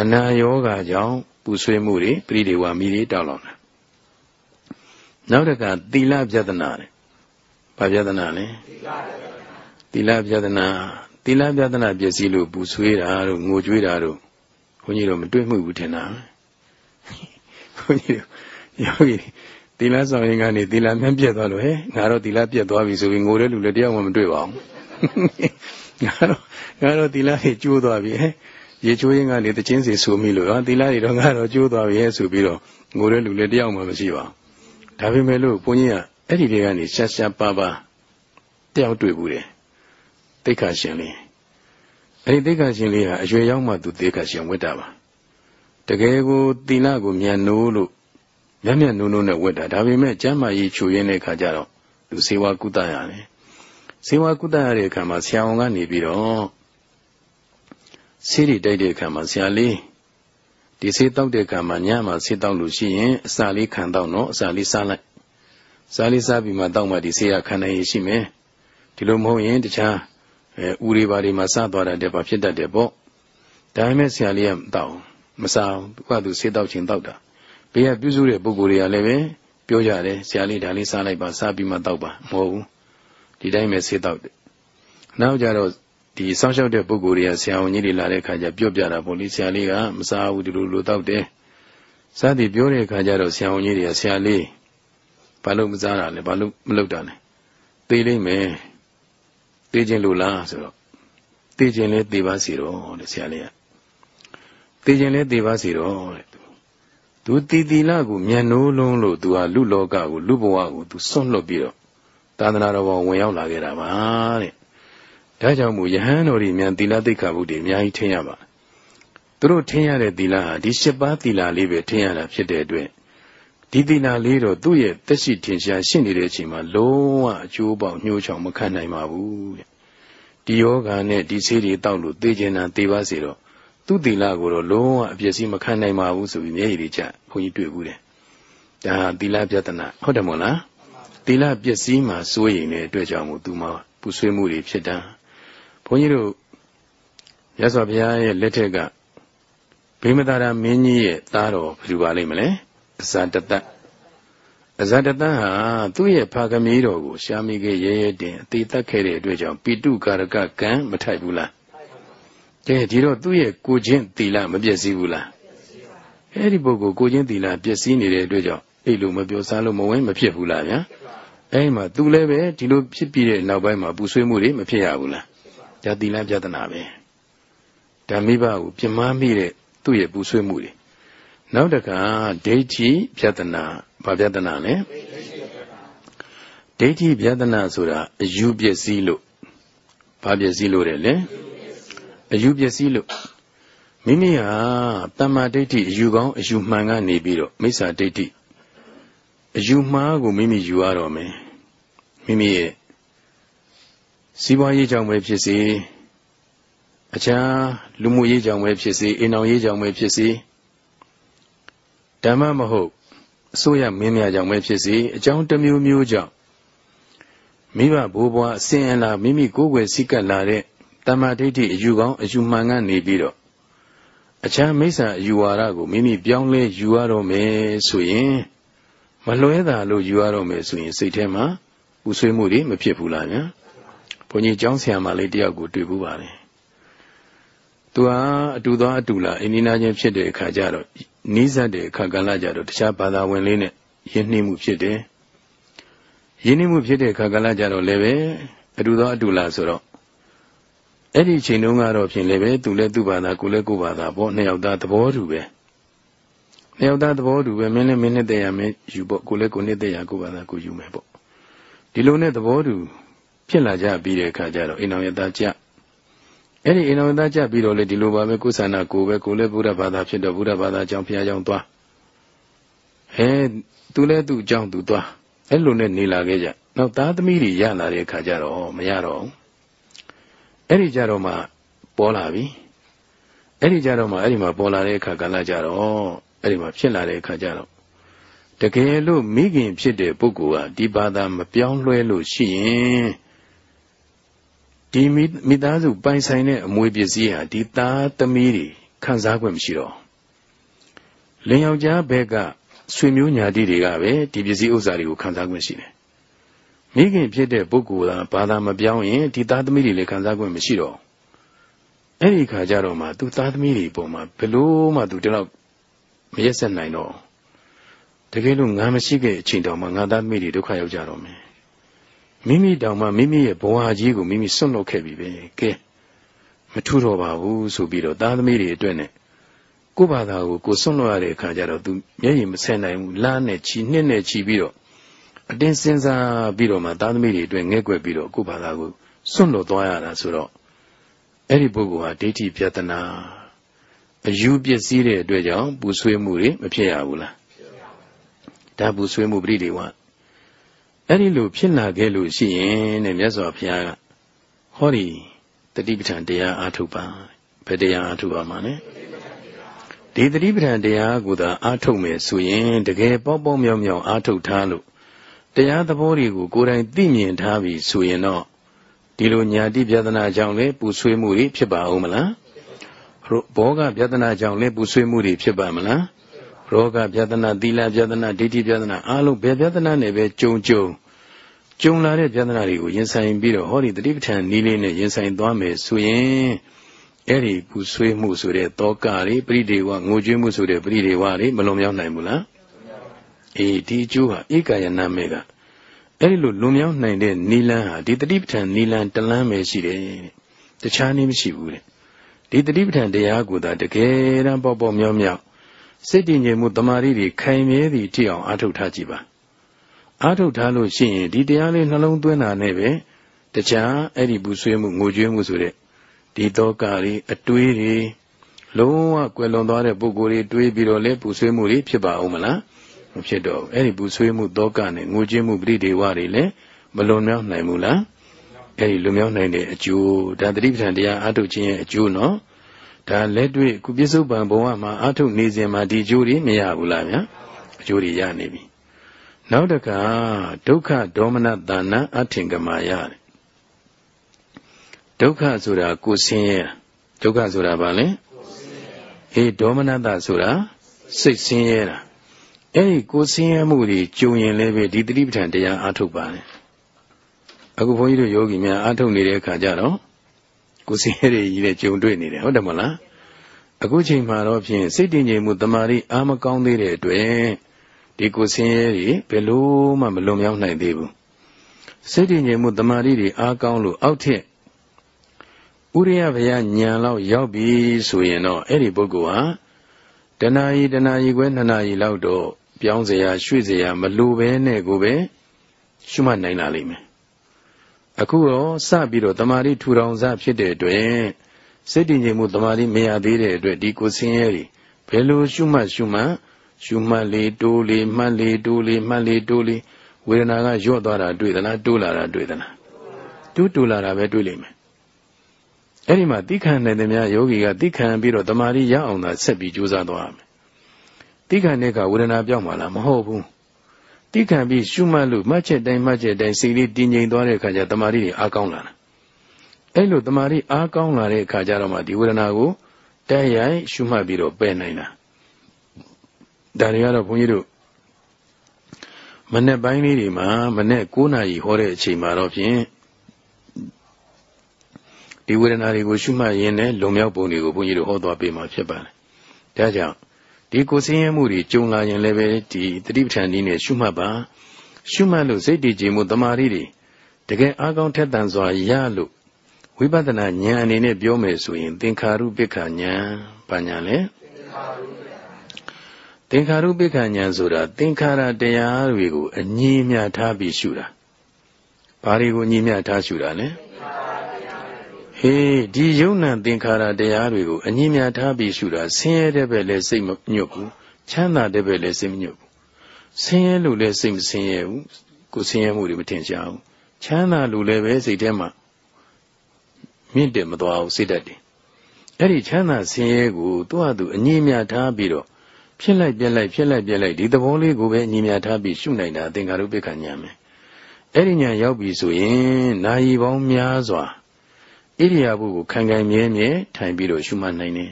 အနာယောဂကြောင့် ပူဆွေးမှုတွေပရိဒေဝမိတွေတောက်လောင်တာနောက်တကသီလပြဿနာလေဘာပြဿနာလဲသီလပြဿနာသီလပြဿနာပျက်စီးလို့ပူဆွေးတာတို့ငိုကြွေးတာတို့ခွန်ကြီးတို့မတွေ့မှုဘူးထင်တာခွန်ကြီးတို့ယောဂီသီလဆောင်ရင်ကနေသီလမြတ်ပြတ်သွားလို့ဟဲ့ငါတော့သီလပြတ်သွားပြီဆိုပြီးငိုတဲ့လူလည်းတယောက်မှမတွေ့ပါဘူးငါတော့ငါတော့သီလကြီးကျိုးသွားပြီဟဲ့ ရေချိုးရင်ကလေတချင်းစီဆူမိလို့ဟာသီလတွေတော့ငါတော့ကျိုးသွားပြီဟဲ့ဆိုပြီးတော့ငိုတဲ့လူလည်းတယောက်မှမရှိပါဘူးဒါပေမဲ့လို့ဘုန်းကြီးကအဲ့ဒီတွေကနေရှာရှာပါပါတယောက်တွေ့ဘူးတယ်တိတ်ခါရှင်လေးအဲ့ဒီတိတ်ခါရှင်လေးဟာအရွယ်ရောက်မှသူတိတ်ခါရှင်ဝတ်တာပါတကယ်ကိုသီလကိုမြန်နိုးလို့မျက်မျက်နှုံနှုံနဲ့ဝတ်တာဒါပေမဲ့ကျမ်းမာရေးချူရင်းတဲ့ခါကျတော့သူစေဝါကုသရတယ်စေဝါကုသရတဲ့အခါမှာဆရာဝန်ကနေပြီးတော့ ဆေးတွေတိုက်တဲ့အခါမှာဆရာလေးဒီဆေးတောက်တဲ့အခါမှာညမှာဆေးတောက်လို့ရှိရင်အစာလေးခံတော့နော်အစာလေးစားလိုက်စားလေးစားပြီးမှတောက်မှဒီဆေးရခံနိုင်ရရှိမယ်ဒီလိုမဟုတ်ရင်တခြားအဲဥတွေပါတွေမှာစသွားတဲ့ဘာဖြစ်တတ်တယ်ပေါ့ဒါပေမဲ့ဆရာလေးကမတောက်မစားဘူးသူကသူဆေးတောက်ခြင်းတောက်တာဘေးကပြုစုတဲ့ပုဂ္ဂိုလ်တွေကလည်းပဲပြောကြတယ်ဆရာလေးဒါလေးစားလိုက်ပါစားပြီးမှတောက်ပါမဟုတ်ဘူးဒီတိုင်းပဲဆေးတောက်တယ်နောက်ကြတော့ ဒီစောင့်ရှောက်တဲ့ပုဂ္ဂိုလ်တွေကဆရာဝန်ကြီးတွေလာတဲ့ခါကျပြောပြတာပေါ့လေဆရာလေးကမစားဘူးဒီလိုလိုတောက်တယ်စသည်ပြောတဲ့ခါကျတော့ဆရာဝန်ကြီးတွေကဆရာလေးဘာလို့မစားတာလဲဘာလို့မလုပ်တာလဲသိလိမ့်မယ်သိခြင်းလို့လားဆိုတော့သိခြင်းလဲသိပါစီတော့တဲ့ဆရာလေးကသိခြင်းလဲသိပါစီတော့တဲ့သူတီတီလကိုမျက်နှိုးလုံးလို့သူဟာလူလောကကိုလူဘဝကိုသူစွန့်လွတ်ပြီးတော့သာသနာတော်ဘောင်ဝင်ရောက်လာခဲ့တာပါတဲ့ ဒါကြောင့်မို့ယဟန်တော်ဒီမြန်သီလသိက္ခာပုဒ်တွေအများကြီးထင်ရပါသူတို့ထင်ရတဲ့သီလဟာဒီ၈ပါးသီလလေးပဲထင်ရတာဖြစ်တဲ့အတွက်ဒီသီလလေးတော့သူ့ရဲ့တက်ရှိထင်ရှားရှင်းနေတဲ့အချိန်မှာလုံးဝအကျိုးပေါက်ညှိုးချောင်မခံနိုင်ပါဘူးတဲ့ဒီယောဂာနဲ့ဒီဆေးတွေတောက်လို့သိကျင်တာသိပါစေတော့သူ့သီလကိုတော့လုံးဝအပြည့်စည်မခံနိုင်ပါဘူးဆိုပြီးမျက်ရည်တွေကျဘုန်းကြီးတွေ့ဘူးတယ်ဒါဟာသီလပြဿနာဟုတ်တယ်မို့လားသီလပျက်စီးမှာစိုးရိမ်တဲ့အတွက်ကြောင့်မို့သူမှာပူဆွေးမှုတွေဖြစ်တာ ဘုန်းကြီးတို့ရသော်ဘုရားရဲ့လက်ထက်ကဗိမသာရမင်းကြီးရဲ့သားတော်ဘယ်သူပါလိမ့်မလဲအဇာတတအဇာတတဟာသူ့ရဲ့ဖာကမီးတော်ကိုရှာမိခဲ့ရဲရဲတင်အသေးသက်ခဲ့တဲ့အတွက်ကြောင့်ပိတုကာရကကံမထိုက်ဘူးလားကဲဒီတော့သူ့ရဲ့ကိုချင်းသီလမပြည့်စည်ဘူးလားအဲ့ဒီပုဂ္ဂိုလ်ကိုချင်းသီလပြည့်စည်နေတဲ့အတွက်ကြောင့်အဲ့လိုမပြောစားလို့မဝင်မဖြစ်ဘူးလားဗျာအဲ့မှာသူလည်းပဲဒီလိုဖြစ်ပြီးတဲ့နောက်ပိုင်းမှာပူဆွေးမှုတွေမဖြစ်ရဘူးလား ဒါသီလပြဒနာပဲဓမ္မိဘကိုပြမမိတဲ့သူ့ရဲ့ပူဆွေးမှုတွေနောက်တခါဒိဋ္ဌိပြဒနာဘာပြဒနာလဲဒိဋ္ဌိပြဒနာဆိုတာအယူပစ္စည်းလို့ဘာပစ္စည်းလို့တယ်လဲအယူပစ္စည်းလို့မိမိဟာတမ္မာဒိဋ္ဌိအယူကောင်းအယူမှန်ကနေပြီးတော့မိစ္ဆာဒိဋ္ဌိအယူမှားကိုမိမိယူရတော့မယ်မိမိရဲ့ စီးပွားရေးကြောင့်ပဲဖြစ်စေအခြားလူမှုရေးကြောင့်ပဲဖြစ်စေအိမ်အောင်ရေးကြောင့်ပဲဖြစ်စေဓမ္မမဟုတ်အစိုးရမင်းများကြောင့်ပဲဖြစ်စေအကြောင်းတစ်မျိုးမျိုးကြောင့်မိဘဘိုးဘွားအစဉ်အလာမိမိကိုယ်ွယ်စိကပ်လာတဲ့တမ္မာဒိဋ္ဌိအယူကောင်းအယူမှန်ကနေပြီးတော့အခြားမိစ္ဆာအယူဝါဒကိုမိမိပြောင်းလဲယူရတော့မယ်ဆိုရင်မလွဲတာလို့ယူရတော့မယ်ဆိုရင်စိတ်ထဲမှာပူဆွေးမှုတွေမဖြစ်ဘူးလားညာ ဘုန်းကြီးကျောင်းဆရာမလေးတယောက်ကိုတွေ့ဘူးပါလေသူဟာအတူသွားအတူလာအိန္ဒိနာချင်းဖြစ်တဲ့အခါကျတော့နီးစပ်တဲ့အခါကလည်းကြတော့တခြားဘာသာဝင်လေးနဲ့ယဉ်နှိမှုဖြစ်တယ်ယဉ်နှိမှုဖြစ်တဲ့အခါကလည်းကြတော့လည်းပဲအတူသွားအတူလာဆိုတော့အဲ့ဒီချိန်တုန်းကတော့ဖြင့်လည်းပဲသူလည်းသူ့ဘာသာကိုလည်းကိုယ်ဘာသာပေါ့နှစ်ယောက်သားသဘောတူပဲနှစ်ယောက်သားသဘောတူပဲမင်းလည်းမင်းနဲ့တည်းရမင်းယူပေါ့ကိုလည်းကိုနဲ့တည်းရကိုယ်ဘာသာကိုယူမယ်ပေါ့ဒီလိုနဲ့သဘောတူ ဖြစ်လာကြပြီးတဲ့အခါကျတော့အိမ်တော်ရသားကြအဲ့ဒီအိမ်တော်သားကြပြီးတော့လေဒီလိုပါပဲကိုယ်ဆန္ဒကိုပဲကိုလည်းဘုရားဘာသာဖြစ်တော့ဘုရားဘာသာကြောင့်ဘုရားကြောင့်သွားဟဲသူလည်းသူ့အကြောင်းသူသွားအဲ့လိုနဲ့နေလာခဲ့ကြနောက်သားသမီးတွေရလာတဲ့အခါကျတော့မရတော့ဘူးအဲ့ဒီကြတော့မှပေါ်လာပြီအဲ့ဒီကြတော့မှအဲ့ဒီမှာပေါ်လာတဲ့အခါကလည်းကြတော့အဲ့ဒီမှာဖြစ်လာတဲ့အခါကျတော့တကယ်လို့မိခင်ဖြစ်တဲ့ပုဂ္ဂိုလ်ဟာဒီဘာသာမပြောင်းလဲလို့ရှိရင် ဒီမိသားစုပိုင်ဆိုင်တဲ့အမွေပစ္စည်းဟာဒီသားသမီးတွေခံစား권မရှိတော့လင်ယောက်ျားဘက်ကဆွေမျိုးညာတိတွေကပဲဒီပစ္စည်းဥစ္စာတွေကိုခံစား권ရှိတယ်မိခင်ဖြစ်တဲ့ပုဂ္ဂိုလ်ကဘာသာမပြောင်းရင်ဒီသားသမီးတွေလည်းခံစား권မရှိတော့အဲ့ဒီခါကျတော့မှသူသားသမီးတွေပုံမှာဘလို့မှသူတတော့မရက်ဆက်နိုင်တော့တကယ်လို့ငါမရှိခဲ့အချိန်တောင်မှငါသားသမီးတွေဒုက္ခရောက်ကြတော့မယ် မိမိတောင်မှမိမိရဲ့ဘဝကြီးကိုမိမိစွန့်လွတ်ခဲ့ပြီပဲကဲမထူတော့ပါဘူးဆိုပြီးတော့သားသမီးတွေအတွက်နဲ့ကိုယ့်ဘာသာကိုကိုစွန့်လွတ်ရတဲ့အခါကျတော့သူမျက်ရည်မဆဲနိုင်ဘူးလားနဲ့ချီနှစ်နဲ့ချီပြီးတော့အတင်းစဉ်းစားပြီးတော့မှသားသမီးတွေအတွက်ငဲ့ကွက်ပြီးတော့ကိုယ့်ဘာသာကိုစွန့်လွတ်သွားရတာဆိုတော့အဲ့ဒီပုဂ္ဂိုလ်ဟာဒိဋ္ဌိပြဒနာအယူပစ္စည်းတဲ့အတွက်ကြောင့်ပူဆွေးမှုတွေမဖြစ်ရဘူးလားဒါပူဆွေးမှုပရိဒီဝ အဲ့ဒီလိုဖြစ်လာခဲ့လို့ရှိရင်တဲ့မြတ်စွာဘုရားကဟောဒီတတိပဋ္ဌာန်တရားအားထုတ်ပါဘယ်တရားအားထုတ်ပါမှာလဲဒီတတိပဋ္ဌာန်တရားကိုသာအားထုတ်မယ်ဆိုရင်တကယ်ပေါ့ပေါ့မြောင်မြောင်အားထုတ်ထားလို့တရားသဘောတွေကိုကိုယ်တိုင်သိမြင်ထားပြီဆိုရင်တော့ဒီလိုညာတိပြဒနာကြောင့်လည်းပူဆွေးမှုတွေဖြစ်ပါဦးမလားဘောဂပြဒနာကြောင့်လည်းပူဆွေးမှုတွေဖြစ်ပါမလား ရောဂပြဒနာသီလပြဒနာဒိဋ္ဌိပြဒနာအားလုံးဘယ်ပြဒနာနဲ့ပဲကြုံကြုံကြုံလာတဲ့ပြဒနာတွေကိုရင်ဆိုင်ပြီးတော့ဟောဒီတတိပဋ္ဌာန်နည်းလေးနဲ့ရင်ဆိုင်သွားမယ်ဆိုရင်အဲ့ဒီပူဆွေးမှုဆိုတဲ့တောကတွေပရိဒေဝငိုကြွေးမှုဆိုတဲ့ပရိဒေဝတွေမလွန်မြောက်နိုင်ဘူးလားအေးဒီအကျိုးဟာဧကယနာမေကအဲ့ဒီလိုလွန်မြောက်နိုင်တဲ့နီလန်းဟာဒီတတိပဋ္ဌာန်နီလန်းတလန်းပဲရှိတယ်တခြားနည်းမရှိဘူးတဲ့ဒီတတိပဋ္ဌာန်တရားကိုသာတကယ်တမ်းပေါ့ပေါ့မြောက်မြောက် စိတ်တည်ငြိမ်မှုတမာရီတွေခိုင်မြဲသည့်ထိအောင်အားထုတ်ထားကြည့်ပါအားထုတ်ထားလို့ရှိရင်ဒီတရားလေးနှလုံးသွင်းတာနဲ့ပဲတခြားအဲ့ဒီဘူးဆွေးမှုငိုကြွေးမှုဆိုတဲ့ဒီတောကတွေအတွေးတွေလုံးဝကွယ်လွန်သွားတဲ့ပုဂ္ဂိုလ်တွေတွေးပြီးတော့လဲပူဆွေးမှုတွေဖြစ်ပါအောင်မလားမဖြစ်တော့အဲ့ဒီပူဆွေးမှုတောကနဲ့ငိုကြွေးမှုပရိဒေဝတွေလည်းမလွန်မြောက်နိုင်ဘူးလားအဲ့ဒီလွန်မြောက်နိုင်တဲ့အကျိုးဒါတတိပဋ္ဌာန်တရားအားထုတ်ခြင်းရဲ့အကျိုးနော် ဒါလက်တွေ့ခုပြစ္ဆုတ်ပံဘဝမှာအာထုတ်နေစဉ်မှာဒီအကျိုးတွေမရဘူးလားဗျာအကျိုးတွေရနေပြီနောက်တကဒုက္ခဒေါမနတာနံအထင်ကမာယဒုက္ခဆိုတာကိုဆင်းရဲဒုက္ခဆိုတာဘာလဲအေးဒေါမနတဆိုတာစိတ်ဆင်းရဲတာအဲ့ဒီကိုဆင်းရဲမှုတွေကြုံရင်လည်းပဲဒီတတိပဋ္ဌာန်တရားအားထုတ်ပါလေအခုဘုန်းကြီးတို့ယောဂီများအားထုတ်နေတဲ့အခါကျတော့ ကိုယ်စင်ရည်ကြီးနဲ့ကြုံတွေ့နေတယ်ဟုတ်တယ်မလားအခုချိန်မှာတော့ဖြင့်စိတ်တည်ငြိမ်မှုတမာရီအားမကောင်းသေးတဲ့အတွက်ဒီကိုယ်စင်ရည်ဘယ်လို့မှမလွန်မြောက်နိုင်သေးဘူးစိတ်တည်ငြိမ်မှုတမာရီတွေအားကောင်းလို့အောက်ထက်ဥရိယဘယညံလောက်ရောက်ပြီဆိုရင်တော့အဲ့ဒီပုဂ္ဂိုလ်ဟာတဏှာကြီးတဏှာကြီးခွဲနှစ်နာရီလောက်တော့ပြောင်းเสียရွှေ့เสียမလိုပဲနဲ့ကိုပဲရှုမှတ်နိုင်လာလိမ့်မယ် အခုတော့စပြီးတော့တမာတိထူထောင်စဖြစ်တဲ့အတွက်စိတ်တည်ငြိမ်မှုတမာတိမရသေးတဲ့အတွက်ဒီကိုဆင်းရဲတွေဘယ်လိုရှုမှတ်ရှုမှတ်ရှုမှတ်လေတိုးလေမှတ်လေတိုးလေမှတ်လေတိုးလေဝေဒနာကညော့သွားတာတွေ့သလားတိုးလာတာတွေ့သလားတိုးတိုးလာတာပဲတွေ့လိမ့်မယ်အဲ့ဒီမှာတိခဏနိုင်တဲ့များယောဂီကတိခဏပြီးတော့တမာတိရအောင်သာဆက်ပြီးကြိုးစားသွားရမယ်တိခဏနဲ့ကဝေဒနာပြောင်းမှာလားမဟုတ်ဘူး တိခံပြီးရှုမှတ်လို့မှတ်ချက်တိုင်းမှတ်ချက်တိုင်းစိတ်လေးတည်ငြိမ်သွားတဲ့အခါကျတမာရီတွေအားကောင်းလာတာအဲ့လိုတမာရီအားကောင်းလာတဲ့အခါကျတော့မှဒီဝေဒနာကိုတဲရိုက်ရှုမှတ်ပြီးတော့ပယ်နိုင်တာဒါတွေကတော့ဘုန်းကြီးတို့မနေ့ပိုင်းလေးတွေမှာမနေ့9နာရီဟောတဲ့အချိန်မှာတော့ဖြင့်ဒီဒီဝေဒနာတွေကိုရှုမှတ်ရင်းနဲ့လုံမြောက်ပုံတွေကိုဘုန်းကြီးတို့ဟောသွားပေးမှာဖြစ်ပါတယ်။ဒါကြောင့် ဒီကိုယ်ဆင်းရဲမှုတွေကြုံလာရင်လည်းပဲဒီတတိပဋ္ဌာန်နည်းနဲ့ရှုမှတ်ပါရှုမှတ်လို့စိတ်တည်ကြည်မှုတမာရီတွေတကယ်အားကောင်းထက်သန်စွာရလို့ဝိပဿနာဉာဏ်အနေနဲ့ပြောမယ်ဆိုရင် သင်္ခါရုပ္ပခဉာဏ်ဘာဉာဏ်လဲသင်္ခါရုပ္ပခဉာဏ်ဆိုတာသင်္ခါရတရားတွေကိုအငြင်းမြထားပြီးရှုတာဘာတွေကိုအငြင်းမြထားရှုတာလဲ ဟေးဒီယုံနာသင်္ခါရတရားတွေကိုအငြင်းမြထားပြီးရှုတာဆင်းရဲတဲ့ဘက်လည်းစိတ်မညွတ်ဘူးချမ်းသာတဲ့ဘက်လည်းစိတ်မညွတ်ဘူးဆင်းရဲလို့လည်းစိတ်မဆင်းရဲဘူးကိုဆင်းရဲမှုတွေမထင်ရှားဘူးချမ်းသာလို့လည်းပဲစိတ်ထဲမှာမြင့်တယ်မသွားဘူးစိတ်တတ်တယ်အဲ့ဒီချမ်းသာဆင်းရဲကိုသူ့ဟာသူအငြင်းမြထားပြီးတော့ဖြစ်လိုက်ပြက်လိုက်ဖြစ်လိုက်ပြက်လိုက်ဒီသဘောလေးကိုပဲအငြင်းမြထားပြီးရှုနိုင်တာသင်္ခါရုပ္ပခဉာဏ်ပဲအဲ့ဒီညာရောက်ပြီဆိုရင်နာယီပေါင်းများစွာ ဣရိယာပုကိုခံခံမြဲမြဲထိုင်ပြီးတော့ရှုမှတ်နိုင်တယ်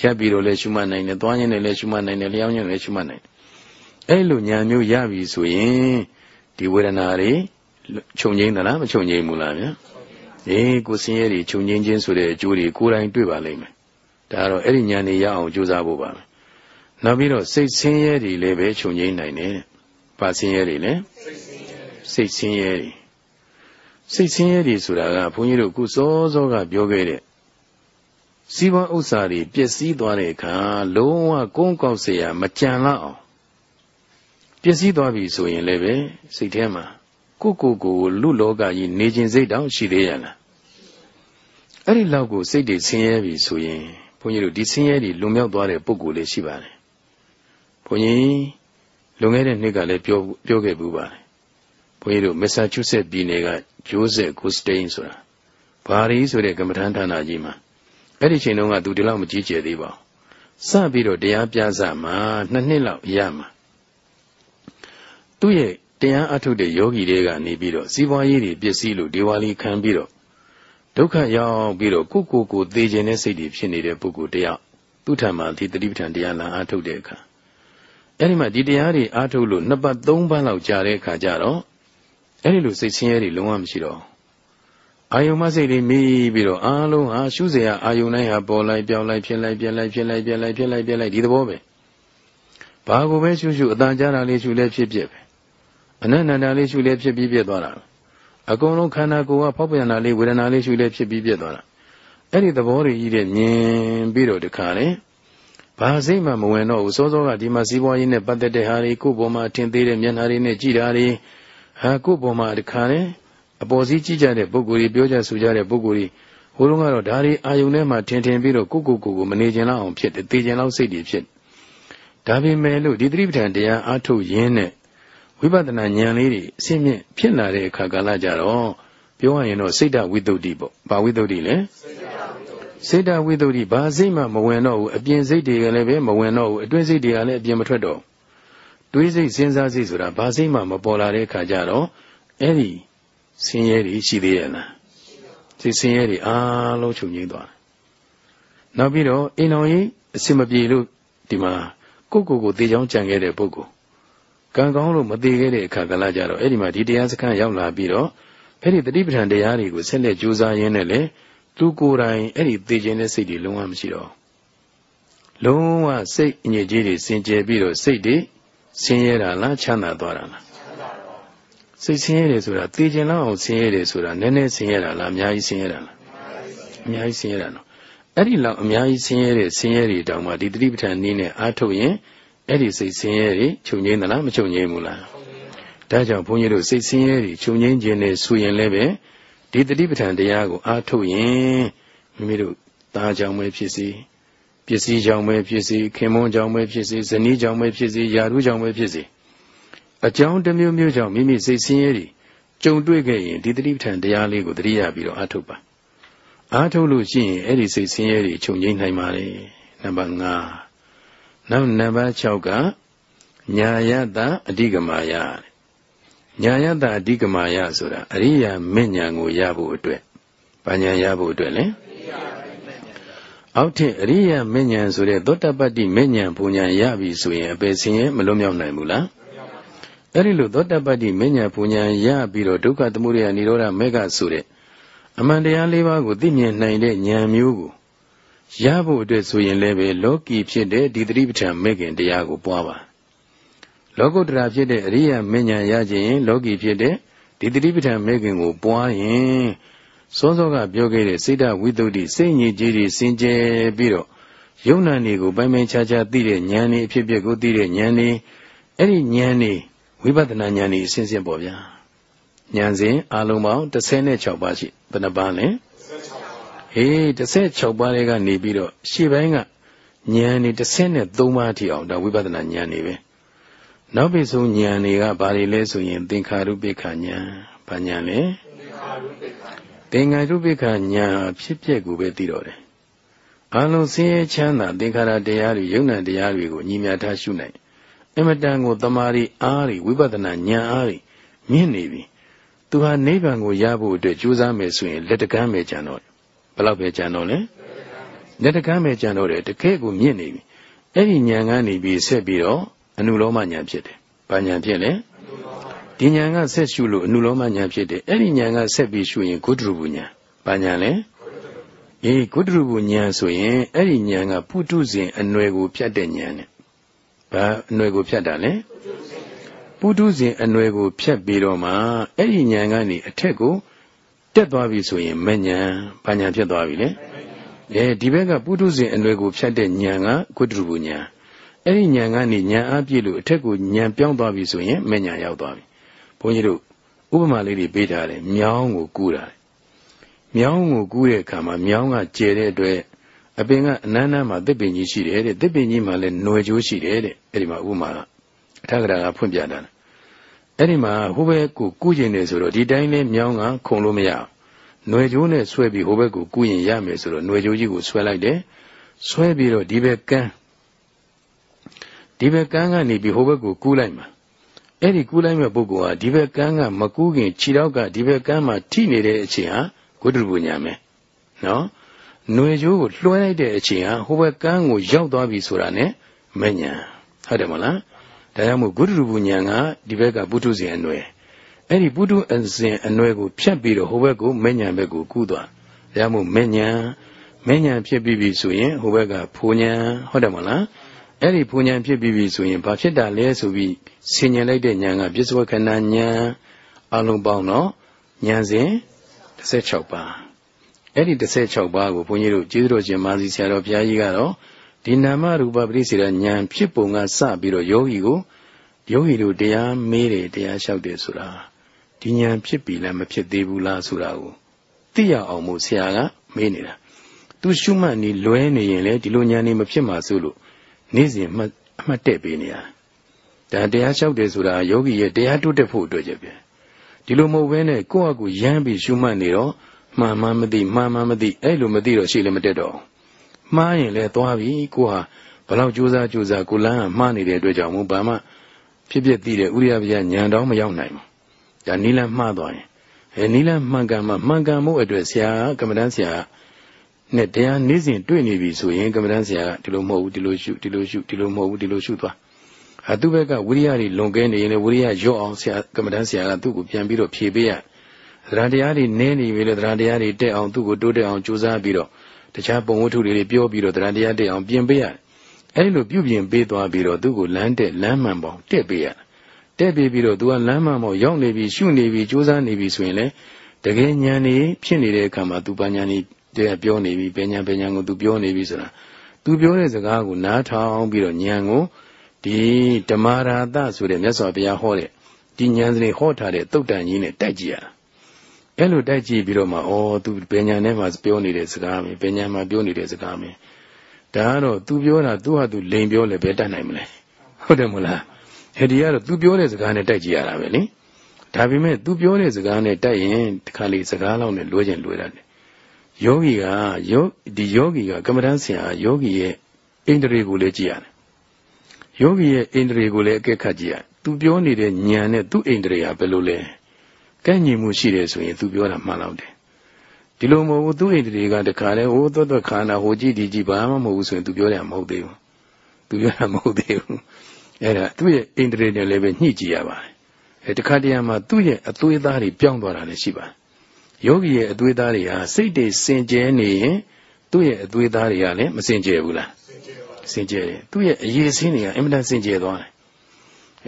ရပ်ပြီးတော့လည်းရှုမှတ်နိုင်တယ်သွားရင်းနဲ့လည်းရှုမှတ်နိုင်တယ်လျောင်းရင်းလည်းရှုမှတ်နိုင်တယ်အဲ့လိုညာမျိုးရပြီဆိုရင်ဒီဝေဒနာတွေခြုံငိမ့်သလားမခြုံငိမ့်ဘူးလားဗျာအေးကိုစင်းရဲတွေခြုံငိမ့်ခြင်းဆိုတဲ့အကျိုးတွေကိုယ်တိုင်တွေ့ပါလိမ့်မယ်ဒါတော့အဲ့ဒီညာနေရအောင်ကြိုးစားဖို့ပါပဲနောက်ပြီးတော့စိတ်ဆင်းရဲတွေလည်းပဲခြုံငိမ့်နိုင်တယ်ဘာဆင်းရဲတွေလဲစိတ်ဆင်းရဲတွေ စိတ်ဆင်းရဲတွေဆိုတာကဘုန်းကြီးတို့ခုစောစောကပြောခဲ့တဲ့စီးပွားဥစ္စာတွေပျက်စီးသွားတဲ့အခါလုံးဝကုန်းကောက်เสียမကြံလောက်အောင်ပျက်စီးသွားပြီဆိုရင်လည်းပဲစိတ်ထဲမှာကိုကိုကိုလူလောကကြီးနေခြင်းစိတ်တောင်ရှိသေးရလားအဲ့ဒီလောက်ကိုစိတ်တွေဆင်းရဲပြီဆိုရင်ဘုန်းကြီးတို့ဒီဆင်းရဲတွေလွန်မြောက်သွားတဲ့ပုံကိုယ်လေးရှိပါတယ်ဘုန်းကြီးလွန်ခဲ့တဲ့နှစ်ကလည်းပြောပြောခဲ့ဘူးပါတယ် ဘုန်းကြီးတို့မက်ဆာချူးဆက်ပြည်နယ်ကဂျိုးဆက်ဂုစတိန်ဆိုတာဘာရီဆိုတဲ့ကမ္မထန်ဌာနကြီးမှာအဲ့ဒီချိန်တုန်းကသူဒီလောက်မကြီးကျယ်သေးပါဘူးစပြီးတော့တရားပြစမှာနှစ်နှစ်လောက်ရမှာသူ့ရဲ့တရားအထုတ်တဲ့ယောဂီတွေကနေပြီးတော့စီးပွားရေးတွေပစ္စည်းလို့ဒေဝါလီခံပြီးတော့ဒုက္ခရောက်ပြီးတော့ကိုကိုကိုသေခြင်းတဲ့စိတ်တွေဖြစ်နေတဲ့ပုဂ္ဂိုလ်တယောက်သူ့ထံမှာဒီတတိပဋ္ဌာန်တရားလာအထုတ်တဲ့အခါအဲ့ဒီမှာဒီတရားတွေအထုတ်လို့နှစ်ပတ်သုံးပတ်လောက်ကြာတဲ့အခါကျတော့ အဲ့ဒီလိုစိတ်ဆင်းရဲတွေလုံးဝမရှိတော့အာယုံမစိတ်တွေမိပြီးတော့အားလုံးဟာရှုစရာအာယုံတိုင်းဟာပေါ်လိုက်ပြောင်းလိုက်ဖြစ်လိုက်ပြန်လိုက်ဖြစ်လိုက်ပြန်လိုက်ဖြစ်လိုက်ပြန်လိုက်ဒီသဘောပဲဘာကိုပဲရှုရှုအတန်ကြာတာလေးရှုလဲဖြစ်ဖြစ်ပဲအနတ်နန္ဒာလေးရှုလဲဖြစ်ပြီးပြည့်သွားတာအကုန်လုံးခန္ဓာကိုယ်ကဖောက်ပြန်တာလေးဝေဒနာလေးရှုလဲဖြစ်ပြီးပြည့်သွားတာအဲ့ဒီသဘောတွေကြီးတဲ့မြင်ပြီးတော့တခါလေဘာစိတ်မှမဝင်တော့ဘူးစောစောကဒီမှာစီးပွားရေးနဲ့ပတ်သက်တဲ့ဟာတွေကိုယ်ပေါ်မှာထင်သေးတဲ့မျက်နှာတွေနဲ့ကြည်တာတွေ ဟာကိုယ့်ပေါ်မှာတခါလေအပေါ်စီးကြည့်ကြတဲ့ပုဂ္ဂိုလ်တွေပြောကြဆိုကြတဲ့ပုဂ္ဂိုလ်တွေဟိုတုန်းကတော့ဒါတွေအာယုန်ထဲမှာထင်ထင်ပြီးတော့ကိုယ့်ကိုယ်ကိုယ်ကိုမနေကျင်လောက်အောင်ဖြစ်တယ်သိကျင်လောက်စိတ်တွေဖြစ်ဒါပေမဲ့လို့ဒီသတိပဋ္ဌာန်တရားအားထုတ်ရင်းနဲ့ဝိပဿနာဉာဏ်လေးတွေအရှင်းမြင့်ဖြစ်လာတဲ့အခါကာလကြတော့ပြောရရင်တော့စိတ်တဝိတ္တုတိပေါ့ဘာဝိတ္တုတိလဲစိတ်တဝိတ္တုတိဘာစိတ်မှမဝင်တော့ဘူးအပြင်စိတ်တွေကလည်းပဲမဝင်တော့ဘူးအတွင်းစိတ်တွေကလည်းအပြင်မထွက်တော့ တွေးစိတ်စဉ်းစားစိတ်ဆိုတာဘာစိတ်မှမပေါ်လာတဲ့အခါကျတော့အဲ့ဒီဆင်းရဲတွေရှိသေးရဲ့လားဒီဆင်းရဲတွေအားလုံးချုပ်ငြိမ်းသွားတယ်နောက်ပြီးတော့အိမ်တော်ကြီးအစင်မပြေလို့ဒီမှာကိုကိုကိုတေချောင်းကြံခဲ့တဲ့ပုဂ္ဂိုလ်ကံကောင်းလို့မသေးခဲ့တဲ့အခါကလည်းကြတော့အဲ့ဒီမှာဒီတရားစခန်းရောက်လာပြီးတော့အဲ့ဒီတတိပဋ္ဌာန်တရားတွေကိုဆက်လက်ကြိုးစားရင်းနဲ့လေသူကိုယ်တိုင်အဲ့ဒီသိခြင်းတဲ့စိတ်တွေလုံးဝမရှိတော့လုံးဝစိတ်အငြိကြီးတွေစင်ကြယ်ပြီးတော့စိတ်တွေ ဆင်းရဲတာလားချမ်းသာသွားတာလားစိတ်ဆင်းရဲတယ်ဆိုတာသိခြင်းလောက်အောင်ဆင်းရဲတယ်ဆိုတာနည်းနည်းဆင်းရဲတာလားအများကြီးဆင်းရဲတာလားအများကြီးဆင်းရဲတာနော်အဲ့ဒီလောက်အများကြီးဆင်းရဲတဲ့ဆင်းရဲတွေတောင်မှဒီတတိပဋ္ဌာန်နည်းနဲ့အားထုတ်ရင်အဲ့ဒီစိတ်ဆင်းရဲတွေချုပ်ငြိမ်းသလားမချုပ်ငြိမ်းဘူးလားဒါကြောင့်ဘုန်းကြီးတို့စိတ်ဆင်းရဲတွေချုပ်ငြိမ်းခြင်းနဲ့ဆိုရင်လည်းပဲဒီတတိပဋ္ဌာန်တရားကိုအားထုတ်ရင်မိမိတို့သားကြောင့်ပဲဖြစ်စီ ပစ္စည်းကြောင့်ပဲဖြစ်စီခင်မွန်းကြောင့်ပဲဖြစ်စီဇနီးကြောင့်ပဲဖြစ်စီယာရုကြောင့်ပဲဖြစ်စီအကြောင်းတစ်မျိုးမျိုးကြောင့်မိမိစိတ်ဆင်းရဲတွေကြုံတွေ့ခဲ့ရင်ဒီတတိပဋ္ဌာန်တရားလေးကိုတတိယပြီးတော့အားထုတ်ပါအားထုတ်လို့ရှိရင်အဲ့ဒီစိတ်ဆင်းရဲတွေချုပ်ငြိမ်းနိုင်ပါလေနံပါတ်5နောက်နံပါတ်6ကညာယတအဓိကမာယညာယတအဓိကမာယဆိုတာအရိယာမဉ္ဇဉ်ကိုရဖို့အတွက်ဘာညာရဖို့အတွက်လဲ အောက်ထစ်အရိယာမဉ္ဇဉ်ဆိုတဲ့သောတပတ္တိမဉ္ဇဉ်ပူညာရပြီဆိုရင်အပေစင်ရင်မလွတ်မြောက်နိုင်ဘူးလားအဲ့ဒီလိုသောတပတ္တိမဉ္ဇဉ်ပူညာရပြီးတော့ဒုက္ခသမုဒယនិရောဓမေဃဆိုတဲ့အမှန်တရားလေးပါးကိုသိမြင်နိုင်တဲ့ဉာဏ်မျိုးကိုရဖို့အတွက်ဆိုရင်လည်းပဲလောကီဖြစ်တဲ့ဒီတိပဋ္ဌာန်မေခင်တရားကိုပွားပါလောကုတ္တရာဖြစ်တဲ့အရိယာမဉ္ဇဉ်ရခြင်းလောကီဖြစ်တဲ့ဒီတိပဋ္ဌာန်မေခင်ကိုပွားရင် စောစောကပြောခဲ့တဲ့စိတ်ဓာဝိတ္တုတိစိတ်ညစ်ကြေးတွေစင်ကြယ်ပြီးတော့ယုံနာတွေကိုပိုင်ပိုင်ခြားခြားသိတဲ့ဉာဏ်นี่အဖြစ်ဖြစ်ကိုသိတဲ့ဉာဏ်นี่အဲ့ဒီဉာဏ်นี่ဝိပဿနာဉာဏ်นี่အစဉ်စဉ်ပေါ့ဗျာဉာဏ်စဉ်အလုံးပေါင်း16ပါးရှိဘယ်နှပါးလဲဟေး16ပါးတွေကနေပြီးတော့ရှေ့ပိုင်းကဉာဏ်นี่13ပါးထိအောင်ဒါဝိပဿနာဉာဏ်นี่ပဲနောက်ပိဆုံးဉာဏ်တွေကဘာတွေလဲဆိုရင်သင်္ခါရုပ္ပခဉာဏ်ဘာဉာဏ်လဲသင်္ခါရုပ္ပခ ဉာဏ်ဖြစ်ပျက်ကိုပဲသိတော့တယ်အလုံးစင်းရဲချမ်းသာသင်္ခါရတရားတွေယုံ nant တရားတွေကိုညီမြထားရှုနိုင်အမတန်ကိုတမာရီအားတွေဝိပဿနာဉာဏ်အားတွေမြင့်နေပြီသူဟာနိဗ္ဗာန်ကိုရဖို့အတွက်ကြိုးစားမယ်ဆိုရင်လက်တကမ်းပဲကြံတော့ဘယ်လောက်ပဲကြံတော့လဲလက်တကမ်းပဲကြံတော့တယ်တကယ်ကိုမြင့်နေပြီအဲ့ဒီဉာဏ်ကနေပြီးဆက်ပြီးတော့အနုလောမဉာဏ်ဖြစ်တယ်။ဘာဉာဏ်ဖြစ်လဲ ဒီဉာဏ်ကဆက်ရှုလို့အနုလောမဉာဏ်ဖြစ်တယ်အဲ့ဒီဉာဏ်ကဆက်ပြီးရှုရင်ဂုတ္တရူပဉာဏ်ဘာဉာဏ်လဲအေးကုတ္တရူပဉာဏ်ဆိုရင်အဲ့ဒီဉာဏ်ကပုထုဇဉ်အနွယ်ကိုဖြတ်တဲ့ဉာဏ်နဲ့ဘာအနွယ်ကိုဖြတ်တာလဲပုထုဇဉ်အနွယ်ကိုဖြတ်ပြီးတော့မှအဲ့ဒီဉာဏ်ကနေအထက်ကိုတက်သွားပြီဆိုရင်မဉဏ်ဘာဉာဏ်ဖြစ်သွားပြီလဲအဲဒီဘက်ကပုထုဇဉ်အနွယ်ကိုဖြတ်တဲ့ဉာဏ်ကကုတ္တရူပဉာဏ်အဲ့ဒီဉာဏ်ကနေဉာဏ်အပြည့်လို့အထက်ကိုဉာဏ်ပြောင်းသွားပြီဆိုရင်မဉဏ်ရောက်သွားပြီ ဘုန်းကြီးတို့ဥပမာလေးတွေပေးထားတယ်မြောင်းကိုကူးတာမြောင်းကိုကူးတဲ့အခါမှာမြောင်းကကျဲတဲ့အတွက်အပင်ကအနမ်းနားမှာသစ်ပင်ကြီးရှိတယ်တဲ့သစ်ပင်ကြီးမှာလည်းຫນွယ်ကျိုးရှိတယ်တဲ့အဲ့ဒီမှာဥပမာအထက်ကရာကဖွင့်ပြတာအဲ့ဒီမှာဟိုဘက်ကိုကူးကျင်နေဆိုတော့ဒီတိုင်းလေးမြောင်းကခုံလို့မရအောင်ຫນွယ်ကျိုးနဲ့ဆွဲပြီးဟိုဘက်ကိုကူးရင်ရမယ်ဆိုတော့ຫນွယ်ကျိုးကြီးကိုဆွဲလိုက်တယ်ဆွဲပြီးတော့ဒီဘက်ကန်းဒီဘက်ကန်းကနေပြီးဟိုဘက်ကိုကူးလိုက်မှာ အဲ့ဒီကူးလိုက်မဲ့ပုဂ္ဂိုလ်ဟာဒီဘက်ကန်းကမကူးခင်ခြေတော့ကဒီဘက်ကန်းမှာထိနေတဲ့အချိန်ဟာကုတ္တပူညာမယ်နော်ຫນွေကျိုးကိုလွှဲလိုက်တဲ့အချိန်ဟာဟိုဘက်ကန်းကိုရောက်သွားပြီဆိုတာ ਨੇ မညာဟုတ်တယ်မလားဒါကြောင့်မို့ကုတ္တပူညာကဒီဘက်ကပုထုဇဉ်အနွယ်အဲ့ဒီပုထုအစဉ်အနွယ်ကိုဖြတ်ပြီးတော့ဟိုဘက်ကိုမညာဘက်ကိုကူးသွားဒါကြောင့်မို့မညာမညာဖြစ်ပြီးပြီဆိုရင်ဟိုဘက်ကဖိုးညာဟုတ်တယ်မလား အဲ့ဒီဘုံဉဏ်ဖြစ်ပြီးပြီဆိုရင်ဘာဖြစ်တာလဲဆိုပြီးဆင်ញင်လိုက်တဲ့ဉာဏ်ကပြစ္ဆဝခဏဉာဏ်အလုံးပေါင်းတော့ဉာဏ်စဉ်16ပါးအဲ့ဒီ16ပါးကိုဘုန်းကြီးတို့ကျေးဇူးတော်ရှင်မာစီဆရာတော်ဘုရားကြီးကတော့ဒီနာမရူပပရိစ္ဆေဒဉာဏ်ဖြစ်ပုံကစပြီးတော့ယောဂီကိုယောဂီတို့တရားမေးတယ်တရားလျှောက်တယ်ဆိုတာဒီဉာဏ်ဖြစ်ပြီလားမဖြစ်သေးဘူးလားဆိုတာကိုသိရအောင်မို့ဆရာကမေးနေတာသူရှုမှတ်နေလွဲနေရင်လေဒီလိုဉာဏ်နေမဖြစ်မှာစို့လို့ နေ့စဉ်အမှတ်တက်ပေးနေရဒါတရားလျှောက်တယ်ဆိုတာယောဂီရဲ့တရားတိုးတက်ဖို့အတွက်ကြပြန်ဒီလိုမဟုတ်ဘဲနဲ့ကိုယ့်အကူရမ်းပြီးရှုမှတ်နေတော့မှန်မှန်မသိမှန်မှန်မသိအဲ့လိုမသိတော့ရှေ့လည်းမတက်တော့မှားရင်လည်းသွားပြီကိုဟာဘလောက်ကြိုးစားကြိုးစားကိုလန်းကမှားနေတဲ့အတွက်ကြောင့်မို့ဘာမှဖြစ်ဖြစ်သိတဲ့ဥရိယဗျာညံတောင်းမရောက်နိုင်ဘူးဒါနီလန်းမှားသွားရင်အဲနီလန်းမှန်ကန်မှမှန်ကန်မှုအတွက်ဆရာကမ္မဋ္ဌာန်းဆရာ နဲ့တရားနေ့စဉ်တွေ့နေပြီဆိုရင်ကမ္မဋ္ဌာန်းဆရာကဒီလိုမဟုတ်ဘူးဒီလိုရှုဒီလိုရှုဒီလိုမဟုတ်ဘူးဒီလိုရှုသွားအသူဘက်ကဝိရိယတွေလွန်ကဲနေရင်လည်းဝိရိယရော့အောင်ဆရာကမ္မဋ္ဌာန်းဆရာကသူ့ကိုပြန်ပြီးတော့ဖြေပေးရသရတရားတွေနင်းနေပြီလေသရတရားတွေတက်အောင်သူ့ကိုတိုးတက်အောင်ကြိုးစားပြီးတော့တခြားပုံဝတ္ထုတွေပြောပြီးတော့သရတရားတက်အောင်ပြင်ပေးရအဲဒီလိုပြုပြင်ပေးသွားပြီးတော့သူ့ကိုလမ်းတက်လမ်းမှန်ပေါင်းတက်ပေးရတက်ပေးပြီးတော့သူကလမ်းမှန်ပေါင်းရောက်နေပြီရှုနေပြီကြိုးစားနေပြီဆိုရင်လေတကယ်ဉာဏ်နေဖြစ်နေတဲ့အခါမှာသူပညာနေ တဲ့ပြောနေပြီပညာပညာကိုသူပြောနေပြီဆိုတာသူပြောတဲ့စကားကိုနားထောင်ပြီးတော့ဉာဏ်ကိုဒီဓမ္မရာသဆိုတဲ့မြတ်စွာဘုရားဟောတဲ့ဒီဉာဏ်စရိဟောထားတဲ့တုတ်တန်ကြီးနဲ့တိုက်ကြည့်ရအဲ့လိုတိုက်ကြည့်ပြီးတော့မှဩသူပညာနဲ့မှပြောနေတဲ့စကားပဲပညာမှာပြောနေတဲ့စကားပဲဒါကတော့သူပြောတာသူဟာသူလိန်ပြောလဲဘယ်တတ်နိုင်မလဲဟုတ်တယ်မလားဟဲ့ဒီကတော့သူပြောတဲ့စကားနဲ့တိုက်ကြည့်ရတာပဲလေဒါပေမဲ့သူပြောတဲ့စကားနဲ့တိုက်ရင်ဒီခါလေးစကားလောက်နဲ့လွှဲခြင်းလွှဲရတယ် ယောဂီကယောဒီယောဂီကကမ္မဋ္ဌာန်းဆရာယောဂီရဲ့အိန္ဒြေကိုလည်းကြည့်ရတယ်ယောဂီရဲ့အိန္ဒြေကိုလည်းအကဲခတ်ကြည့်ရသူပြောနေတဲ့ဉာဏ်နဲ့သူ့အိန္ဒြေဟာဘယ်လိုလဲကဲ့ညီမှုရှိတယ်ဆိုရင်သူပြောတာမှန်တော့တယ်ဒီလိုမဟုတ်ဘူးသူ့အိန္ဒြေကတခါလဲဟိုသွတ်သွတ်ခါနာဟိုကြည့်ဒီကြည့်ဘာမှမဟုတ်ဘူးဆိုရင်သူပြောတယ်မဟုတ်သေးဘူးသူပြောတာမဟုတ်သေးဘူးအဲ့ဒါသူ့ရဲ့အိန္ဒြေနဲ့လည်းပဲညှိကြည့်ရပါတယ်အဲတခါတည်းမှာသူ့ရဲ့အသွေးသားတွေပြောင်းသွားတာလည်းရှိပါတယ် ယောဂီရဲ့အသွေးသားတွေဟာစိတ်တွေစင်ကြဲနေရင်သူ့ရဲ့အသွေးသားတွေကလည်းမစင်ကြဲဘူးလားစင်ကြဲတယ်သူ့ရဲ့အရေးစင်းတွေကအင်မတန်စင်ကြဲသွားတယ်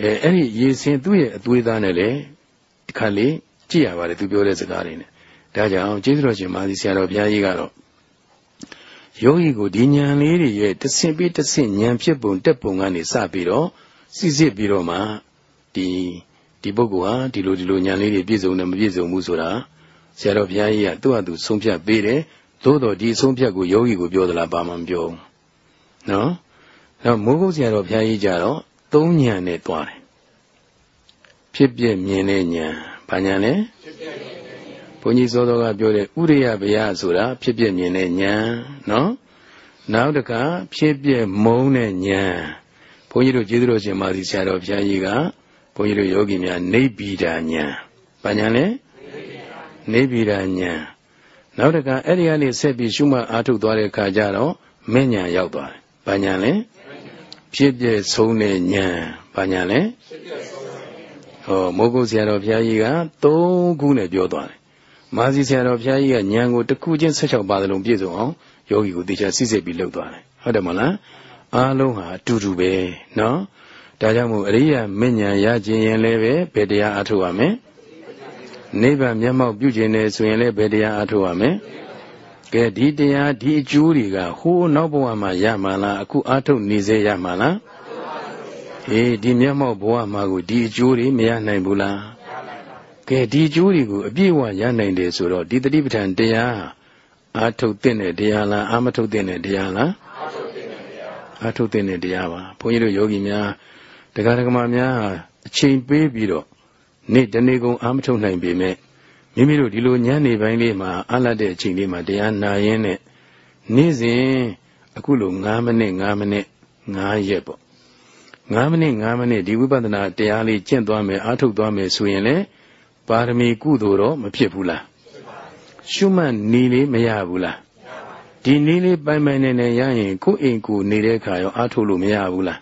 အဲအဲ့ဒီရေစင်းသူ့ရဲ့အသွေးသားနဲ့လေဒီခါလေးကြည့်ရပါတယ်သူပြောတဲ့စကားတွေနဲ့ဒါကြောင့်ကျေးဇူးတော်ရှင်မာသီဆရာတော်ဘုရားကြီးကတော့ယောဂီကိုဒီဉာဏ်လေးတွေရဲ့တဆင့်ပြီးတဆင့်ဉာဏ်ဖြစ်ပုံတက်ပုံကနေစပြီးတော့စစ်စစ်ပြီးတော့မှဒီဒီပုဂ္ဂိုလ်ဟာဒီလိုဒီလိုဉာဏ်လေးတွေပြည့်စုံတယ်မပြည့်စုံဘူးဆိုတာ ဆရာတော်ဘုရားကြီးကသူ့ဟာသူဆုံးဖြတ်ပေးတယ်သို့တော်ဒီဆုံးဖြတ်ကိုယောဂီကိုပြောသလားပါမှမပြောဘူးနော်တော့မိုးကုတ်ဆရာတော်ဘုရားကြီးကြတော့သုံးဉာဏ်နဲ့တွားတယ်ဖြစ်ပြမြင်တဲ့ဉာဏ်ဘာဉာဏ်လဲဖြစ်ပြမြင်ဘုန်းကြီးစောစောကပြောတဲ့ဥရိယဗျာဆိုတာဖြစ်ပြမြင်တဲ့ဉာဏ်နော်နောက်တကဖြစ်ပြမုံတဲ့ဉာဏ်ဘုန်းကြီးတို့ကျေးဇူးတော်ရှင်မာသီဆရာတော်ဘုရားကြီးကဘုန်းကြီးတို့ယောဂီများနေဗိဒာဉာဏ်ဘာဉာဏ်လဲ နေဗိဒာဉာဏ်နောက်တကအဲ့ဒီကနေဆက်ပြီးရှုမှတ်အားထုတ်သွားတဲ့အခါကျတော့မဉဏ်ရောက်သွားတယ်ဘာဉာဏ်လဲဖြစ်ပြဆုံးတဲ့ဉာဏ်ဘာဉာဏ်လဲဟောမိုးကုတ်ဆရာတော်ဘုရားကြီးက၃ခုနဲ့ပြောသွားတယ်မာစီဆရာတော်ဘုရားကြီးကဉာဏ်ကိုတစ်ခုချင်း၁၆ပါးလုံးပြည့်စုံအောင်ယောဂီကိုတေချာစစ်စစ်ပြီးလှုပ်သွားတယ်ဟုတ်တယ်မလားအားလုံးဟာအတူတူပဲနော်ဒါကြောင့်မို့အရိယာမဉ္ဇဉ်ရခြင်းရင်လည်းပဲဘယ်တရားအထုရမလဲ နိဗ္ဗာန်မျက်မှောက်ပြုခြင်းနဲ့ဆိုရင်လည်းဘယ်တရားအထုရမလဲကဲဒီတရားဒီအကျိုးတွေကဟိုးနောက်ဘဝမှာရမှာလားအခုအထုနေစေရမှာလားအေးဒီမျက်မှောက်ဘဝမှာကိုဒီအကျိုးတွေမရနိုင်ဘူးလားကဲဒီကျိုးတွေကိုအပြည့်အဝရနိုင်တယ်ဆိုတော့ဒီတတိပဋ္ဌာန်တရားအာထုတ်တဲ့တရားလားအာမထုတ်တဲ့တရားလားအာထုတ်တဲ့တရားပါဘုန်းကြီးတို့ယောဂီများတရားဓမ္မများအချိန်ပေးပြီးတော့ နေ့တနေ့ကုန်အာမထုတ်နိုင်ပေမဲ့မိမိတို့ဒီလိုညနေပိုင်းလေးမှာအာလတ်တဲ့အချိန်လေးမှာတရားနာရင်းနဲ့နေ့စဉ်အခုလို9မိနစ်9မိနစ်9ရက်ပေါ့9မိနစ်9မိနစ်ဒီဝိပဿနာတရားလေးကျင့်သွားမယ်အာထုတ်သွားမယ်ဆိုရင်လည်းပါရမီကုသိုလ်တော့မဖြစ်ဘူးလားရှုမှတ်နေလေးမရဘူးလားဒီနေလေးပိုင်ပိုင်နေနေရရင်ကိုယ်အိမ်ကိုနေတဲ့အခါရောအားထုတ်လို့မရဘူးလား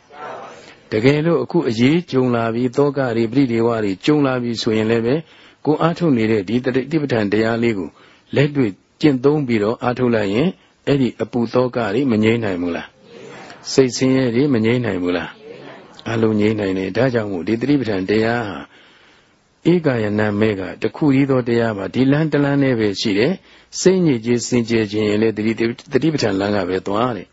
တကယ်လို့အခုအရေးကြုံလာပြီးသောကတွေပြိဒေဝတွေကြုံလာပြီးဆိုရင်လည်းပဲကိုအားထုတ်နေတဲ့ဒီတိပဋ္ဌာန်တရားလေးကိုလက်တွေ့ကျင့်သုံးပြီးတော့အားထုတ်လိုက်ရင်အဲ့ဒီအပူသောကတွေမငြိမ့်နိုင်ဘူးလားစိတ်ဆင်းရဲတွေမငြိမ့်နိုင်ဘူးလားအလုံးငြိမ့်နိုင်တယ်ဒါကြောင့်မို့ဒီတိပဋ္ဌာန်တရားဟာဧကယနာမဲကတခုကြီးသောတရားပါဒီလမ်းတလမ်းနဲ့ပဲရှိတယ်စိတ်ညစ်ခြင်းစင်ကြယ်ခြင်းရင်လည်းတတိတတိပဋ္ဌာန်လမ်းကပဲသွားတယ်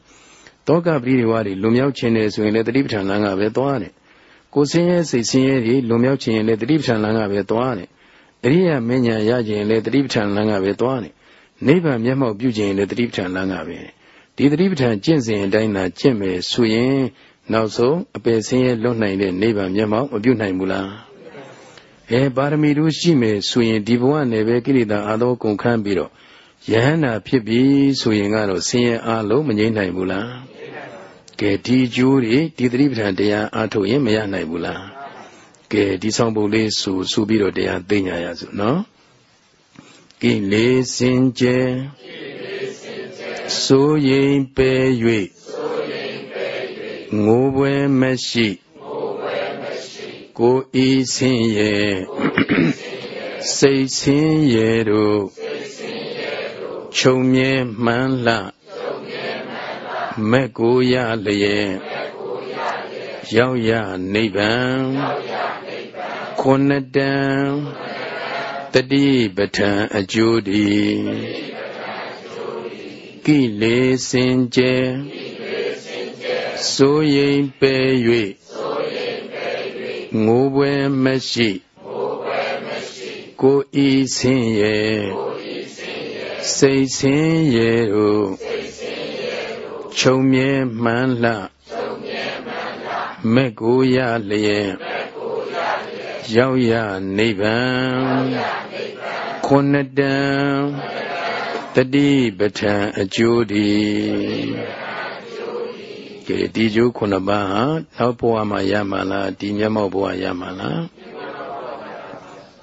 တောကပရိဒီဝါတွေလွန်မြောက်ခြင်းတယ်ဆိုရင်လည်းတတိပဋ္ဌာန်လမ်းကပဲသွားတယ်ကိုယ်ဆင်းရဲစိတ်ဆင်းရဲတွေလွန်မြောက်ခြင်းရင်လည်းတတိပဋ္ဌာန်လမ်းကပဲသွားတယ်အရိယာမဉ္ဇဏ်ရခြင်းလည်းတတိပဋ္ဌာန်လမ်းကပဲသွားတယ်နိဗ္ဗာန်မျက်မှောက်ပြုခြင်းလည်းတတိပဋ္ဌာန်လမ်းကပဲဒီတတိပဋ္ဌာန်ကျင့်စဉ်အတိုင်းသာကျင့်မယ်ဆိုရင်နောက်ဆုံးအပယ်ဆင်းရဲလွတ်နိုင်တဲ့နိဗ္ဗာန်မျက်မှောက်မပြုနိုင်ဘူးလားအဲပါရမီတို့ရှိမယ်ဆိုရင်ဒီဘဝနဲ့ပဲကိလေသာအသောကုန်ခန်းပြီးတော့ယဟန္တာဖြစ်ပြီဆိုရင်ကတော့ဆင်းရဲအလုံးမငြိမ့်နိုင်ဘူးလား ကဲဒီကျိုးတွေဒီသတိပဋ္ဌာန်တရားအားထုတ်ရင်မရနိုင်ဘူးလားကဲဒီဆောင်ပုံလေးဆိုဆိုပြီးတော့တရားသိညာရစို့နော်ကိလေစင်ကြယ်စိုးရင်ပဲ၍ငိုပွဲမရှိကိုဤဆင်းရဲစိတ်ဆင်းရဲတို့ခြုံမြဲမှန်းလှ မက်ကိုရလျက်ရောက်ရနိဗ္ဗာန်ခုနှစ်တန်တတိပဋ္ဌာန်အကျိုးဒီကိလေစင်ကြယ်စိုးရင်ပဲ၍ငိုပွဲမရှိကိုဤဆင်းရဲစိတ်ဆင်းရဲတို့ ခြုံမြဲမှန်းလှမဲ့ကိုရလျက်ရောက်ရနိဗ္ဗာန်ခုနှစ်တန်တတိပဋ္ဌာန်အကျိုးဒီကဲဒီကျိုးခုနှစ်ပါးဟာနောက်ဘဝမှာရမှာလားဒီမျက်မှောက်ဘဝရမှာလား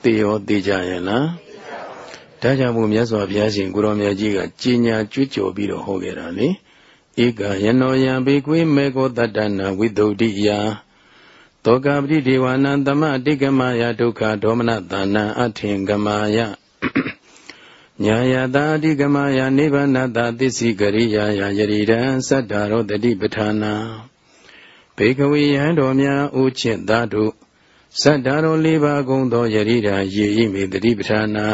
သိရောသိကြရဲ့လားဒါကြောင့်မို့မြတ်စွာဘုရားရှင်ကိုရောမြတ်ကြီးကကြီးညာကြွကြော်ပြီးတော့ဟောခဲ့တာလေ ဧကယနောယံဘေကွေမေကောတတ္တနာဝိတုဒ္ဓိယတောကပတိဒေဝနံသမအတိကမယဒုက္ခဒေါမနတာနံအထင်ကမာယညာယတာအဓိကမယနိဗ္ဗာနတာသစ္စိကရိယာယယရိရံသတ္တာရောတတိပဋ္ဌာနာဘေကဝေယံတော်များဥချင်းသာတို့သတ္တာရောလေးပါးကုံသောယရိရာယေဤမေတတိပဋ္ဌာနာ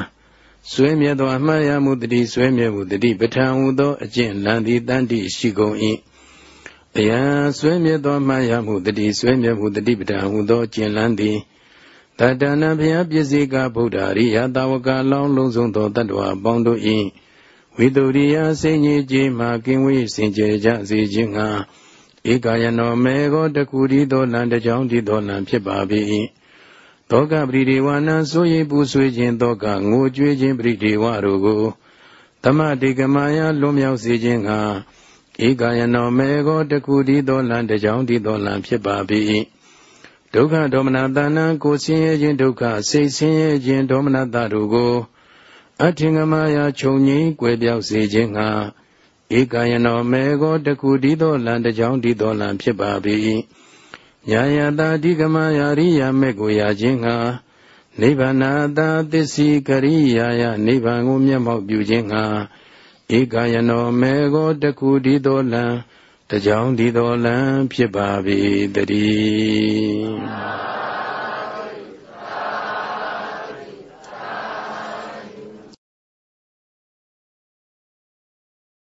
ဆွေးမြဲသောအမှတ်ရမှုတတိဆွေးမြဲမှုတတိပဋ္ဌာန်ဟူသောအကျင့်လန်သည်တန်တိရှိကုန်၏အယံဆွေးမြဲသောမှတ်ရမှုတတိဆွေးမြဲမှုတတိပဋ္ဌာန်ဟူသောအကျင့်လန်သည်တတနာဘုရားပစ္စည်းကဗုဒ္ဓရိယတာဝကလောင်းလုံးစုံသောတတ္တဝါပေါင်းတို့၏ဝိတုရိယစိဉ္ကြီးကြီးမှကင်းဝေးစင်ကြယ်ကြစေခြင်းငှာဧကယနောမေဃောတကူရီသောလံတကြောင်ဒီသောလံဖြစ်ပါ၏ တောကပရိဒေဝနာဆိုရင်ပူဆွေးခြင်းတောကငိုကြွေးခြင်းပရိဒေဝတို့ကိုတမတိကမာယလွန်မြောက်စေခြင်းကဧကယနောမေဃောတကူဒီသောလံတကြောင်ဒီသောလံဖြစ်ပါ၏ဒုက္ခဒေါမနတာနံကိုဆင်းရဲခြင်းဒုက္ခစိတ်ဆင်းရဲခြင်းဒေါမနတာတို့ကိုအထင်ကမာယခြုံငိမ့်ကွယ်ပြောက်စေခြင်းကဧကယနောမေဃောတကူဒီသောလံတကြောင်ဒီသောလံဖြစ်ပါ၏ ညာယတာအဓိကမယာရိယာမဲ့ကိုရခြင်းငှာနိဗ္ဗာန်တာသစ္စီကရိယာယနိဗ္ဗာန်ကိုမျက်မှောက်ပြုခြင်းငှာဧကယနောမေဃောတခုဒီတော်လံတကြောင်ဒီတော်လံဖြစ်ပါ၏တည်း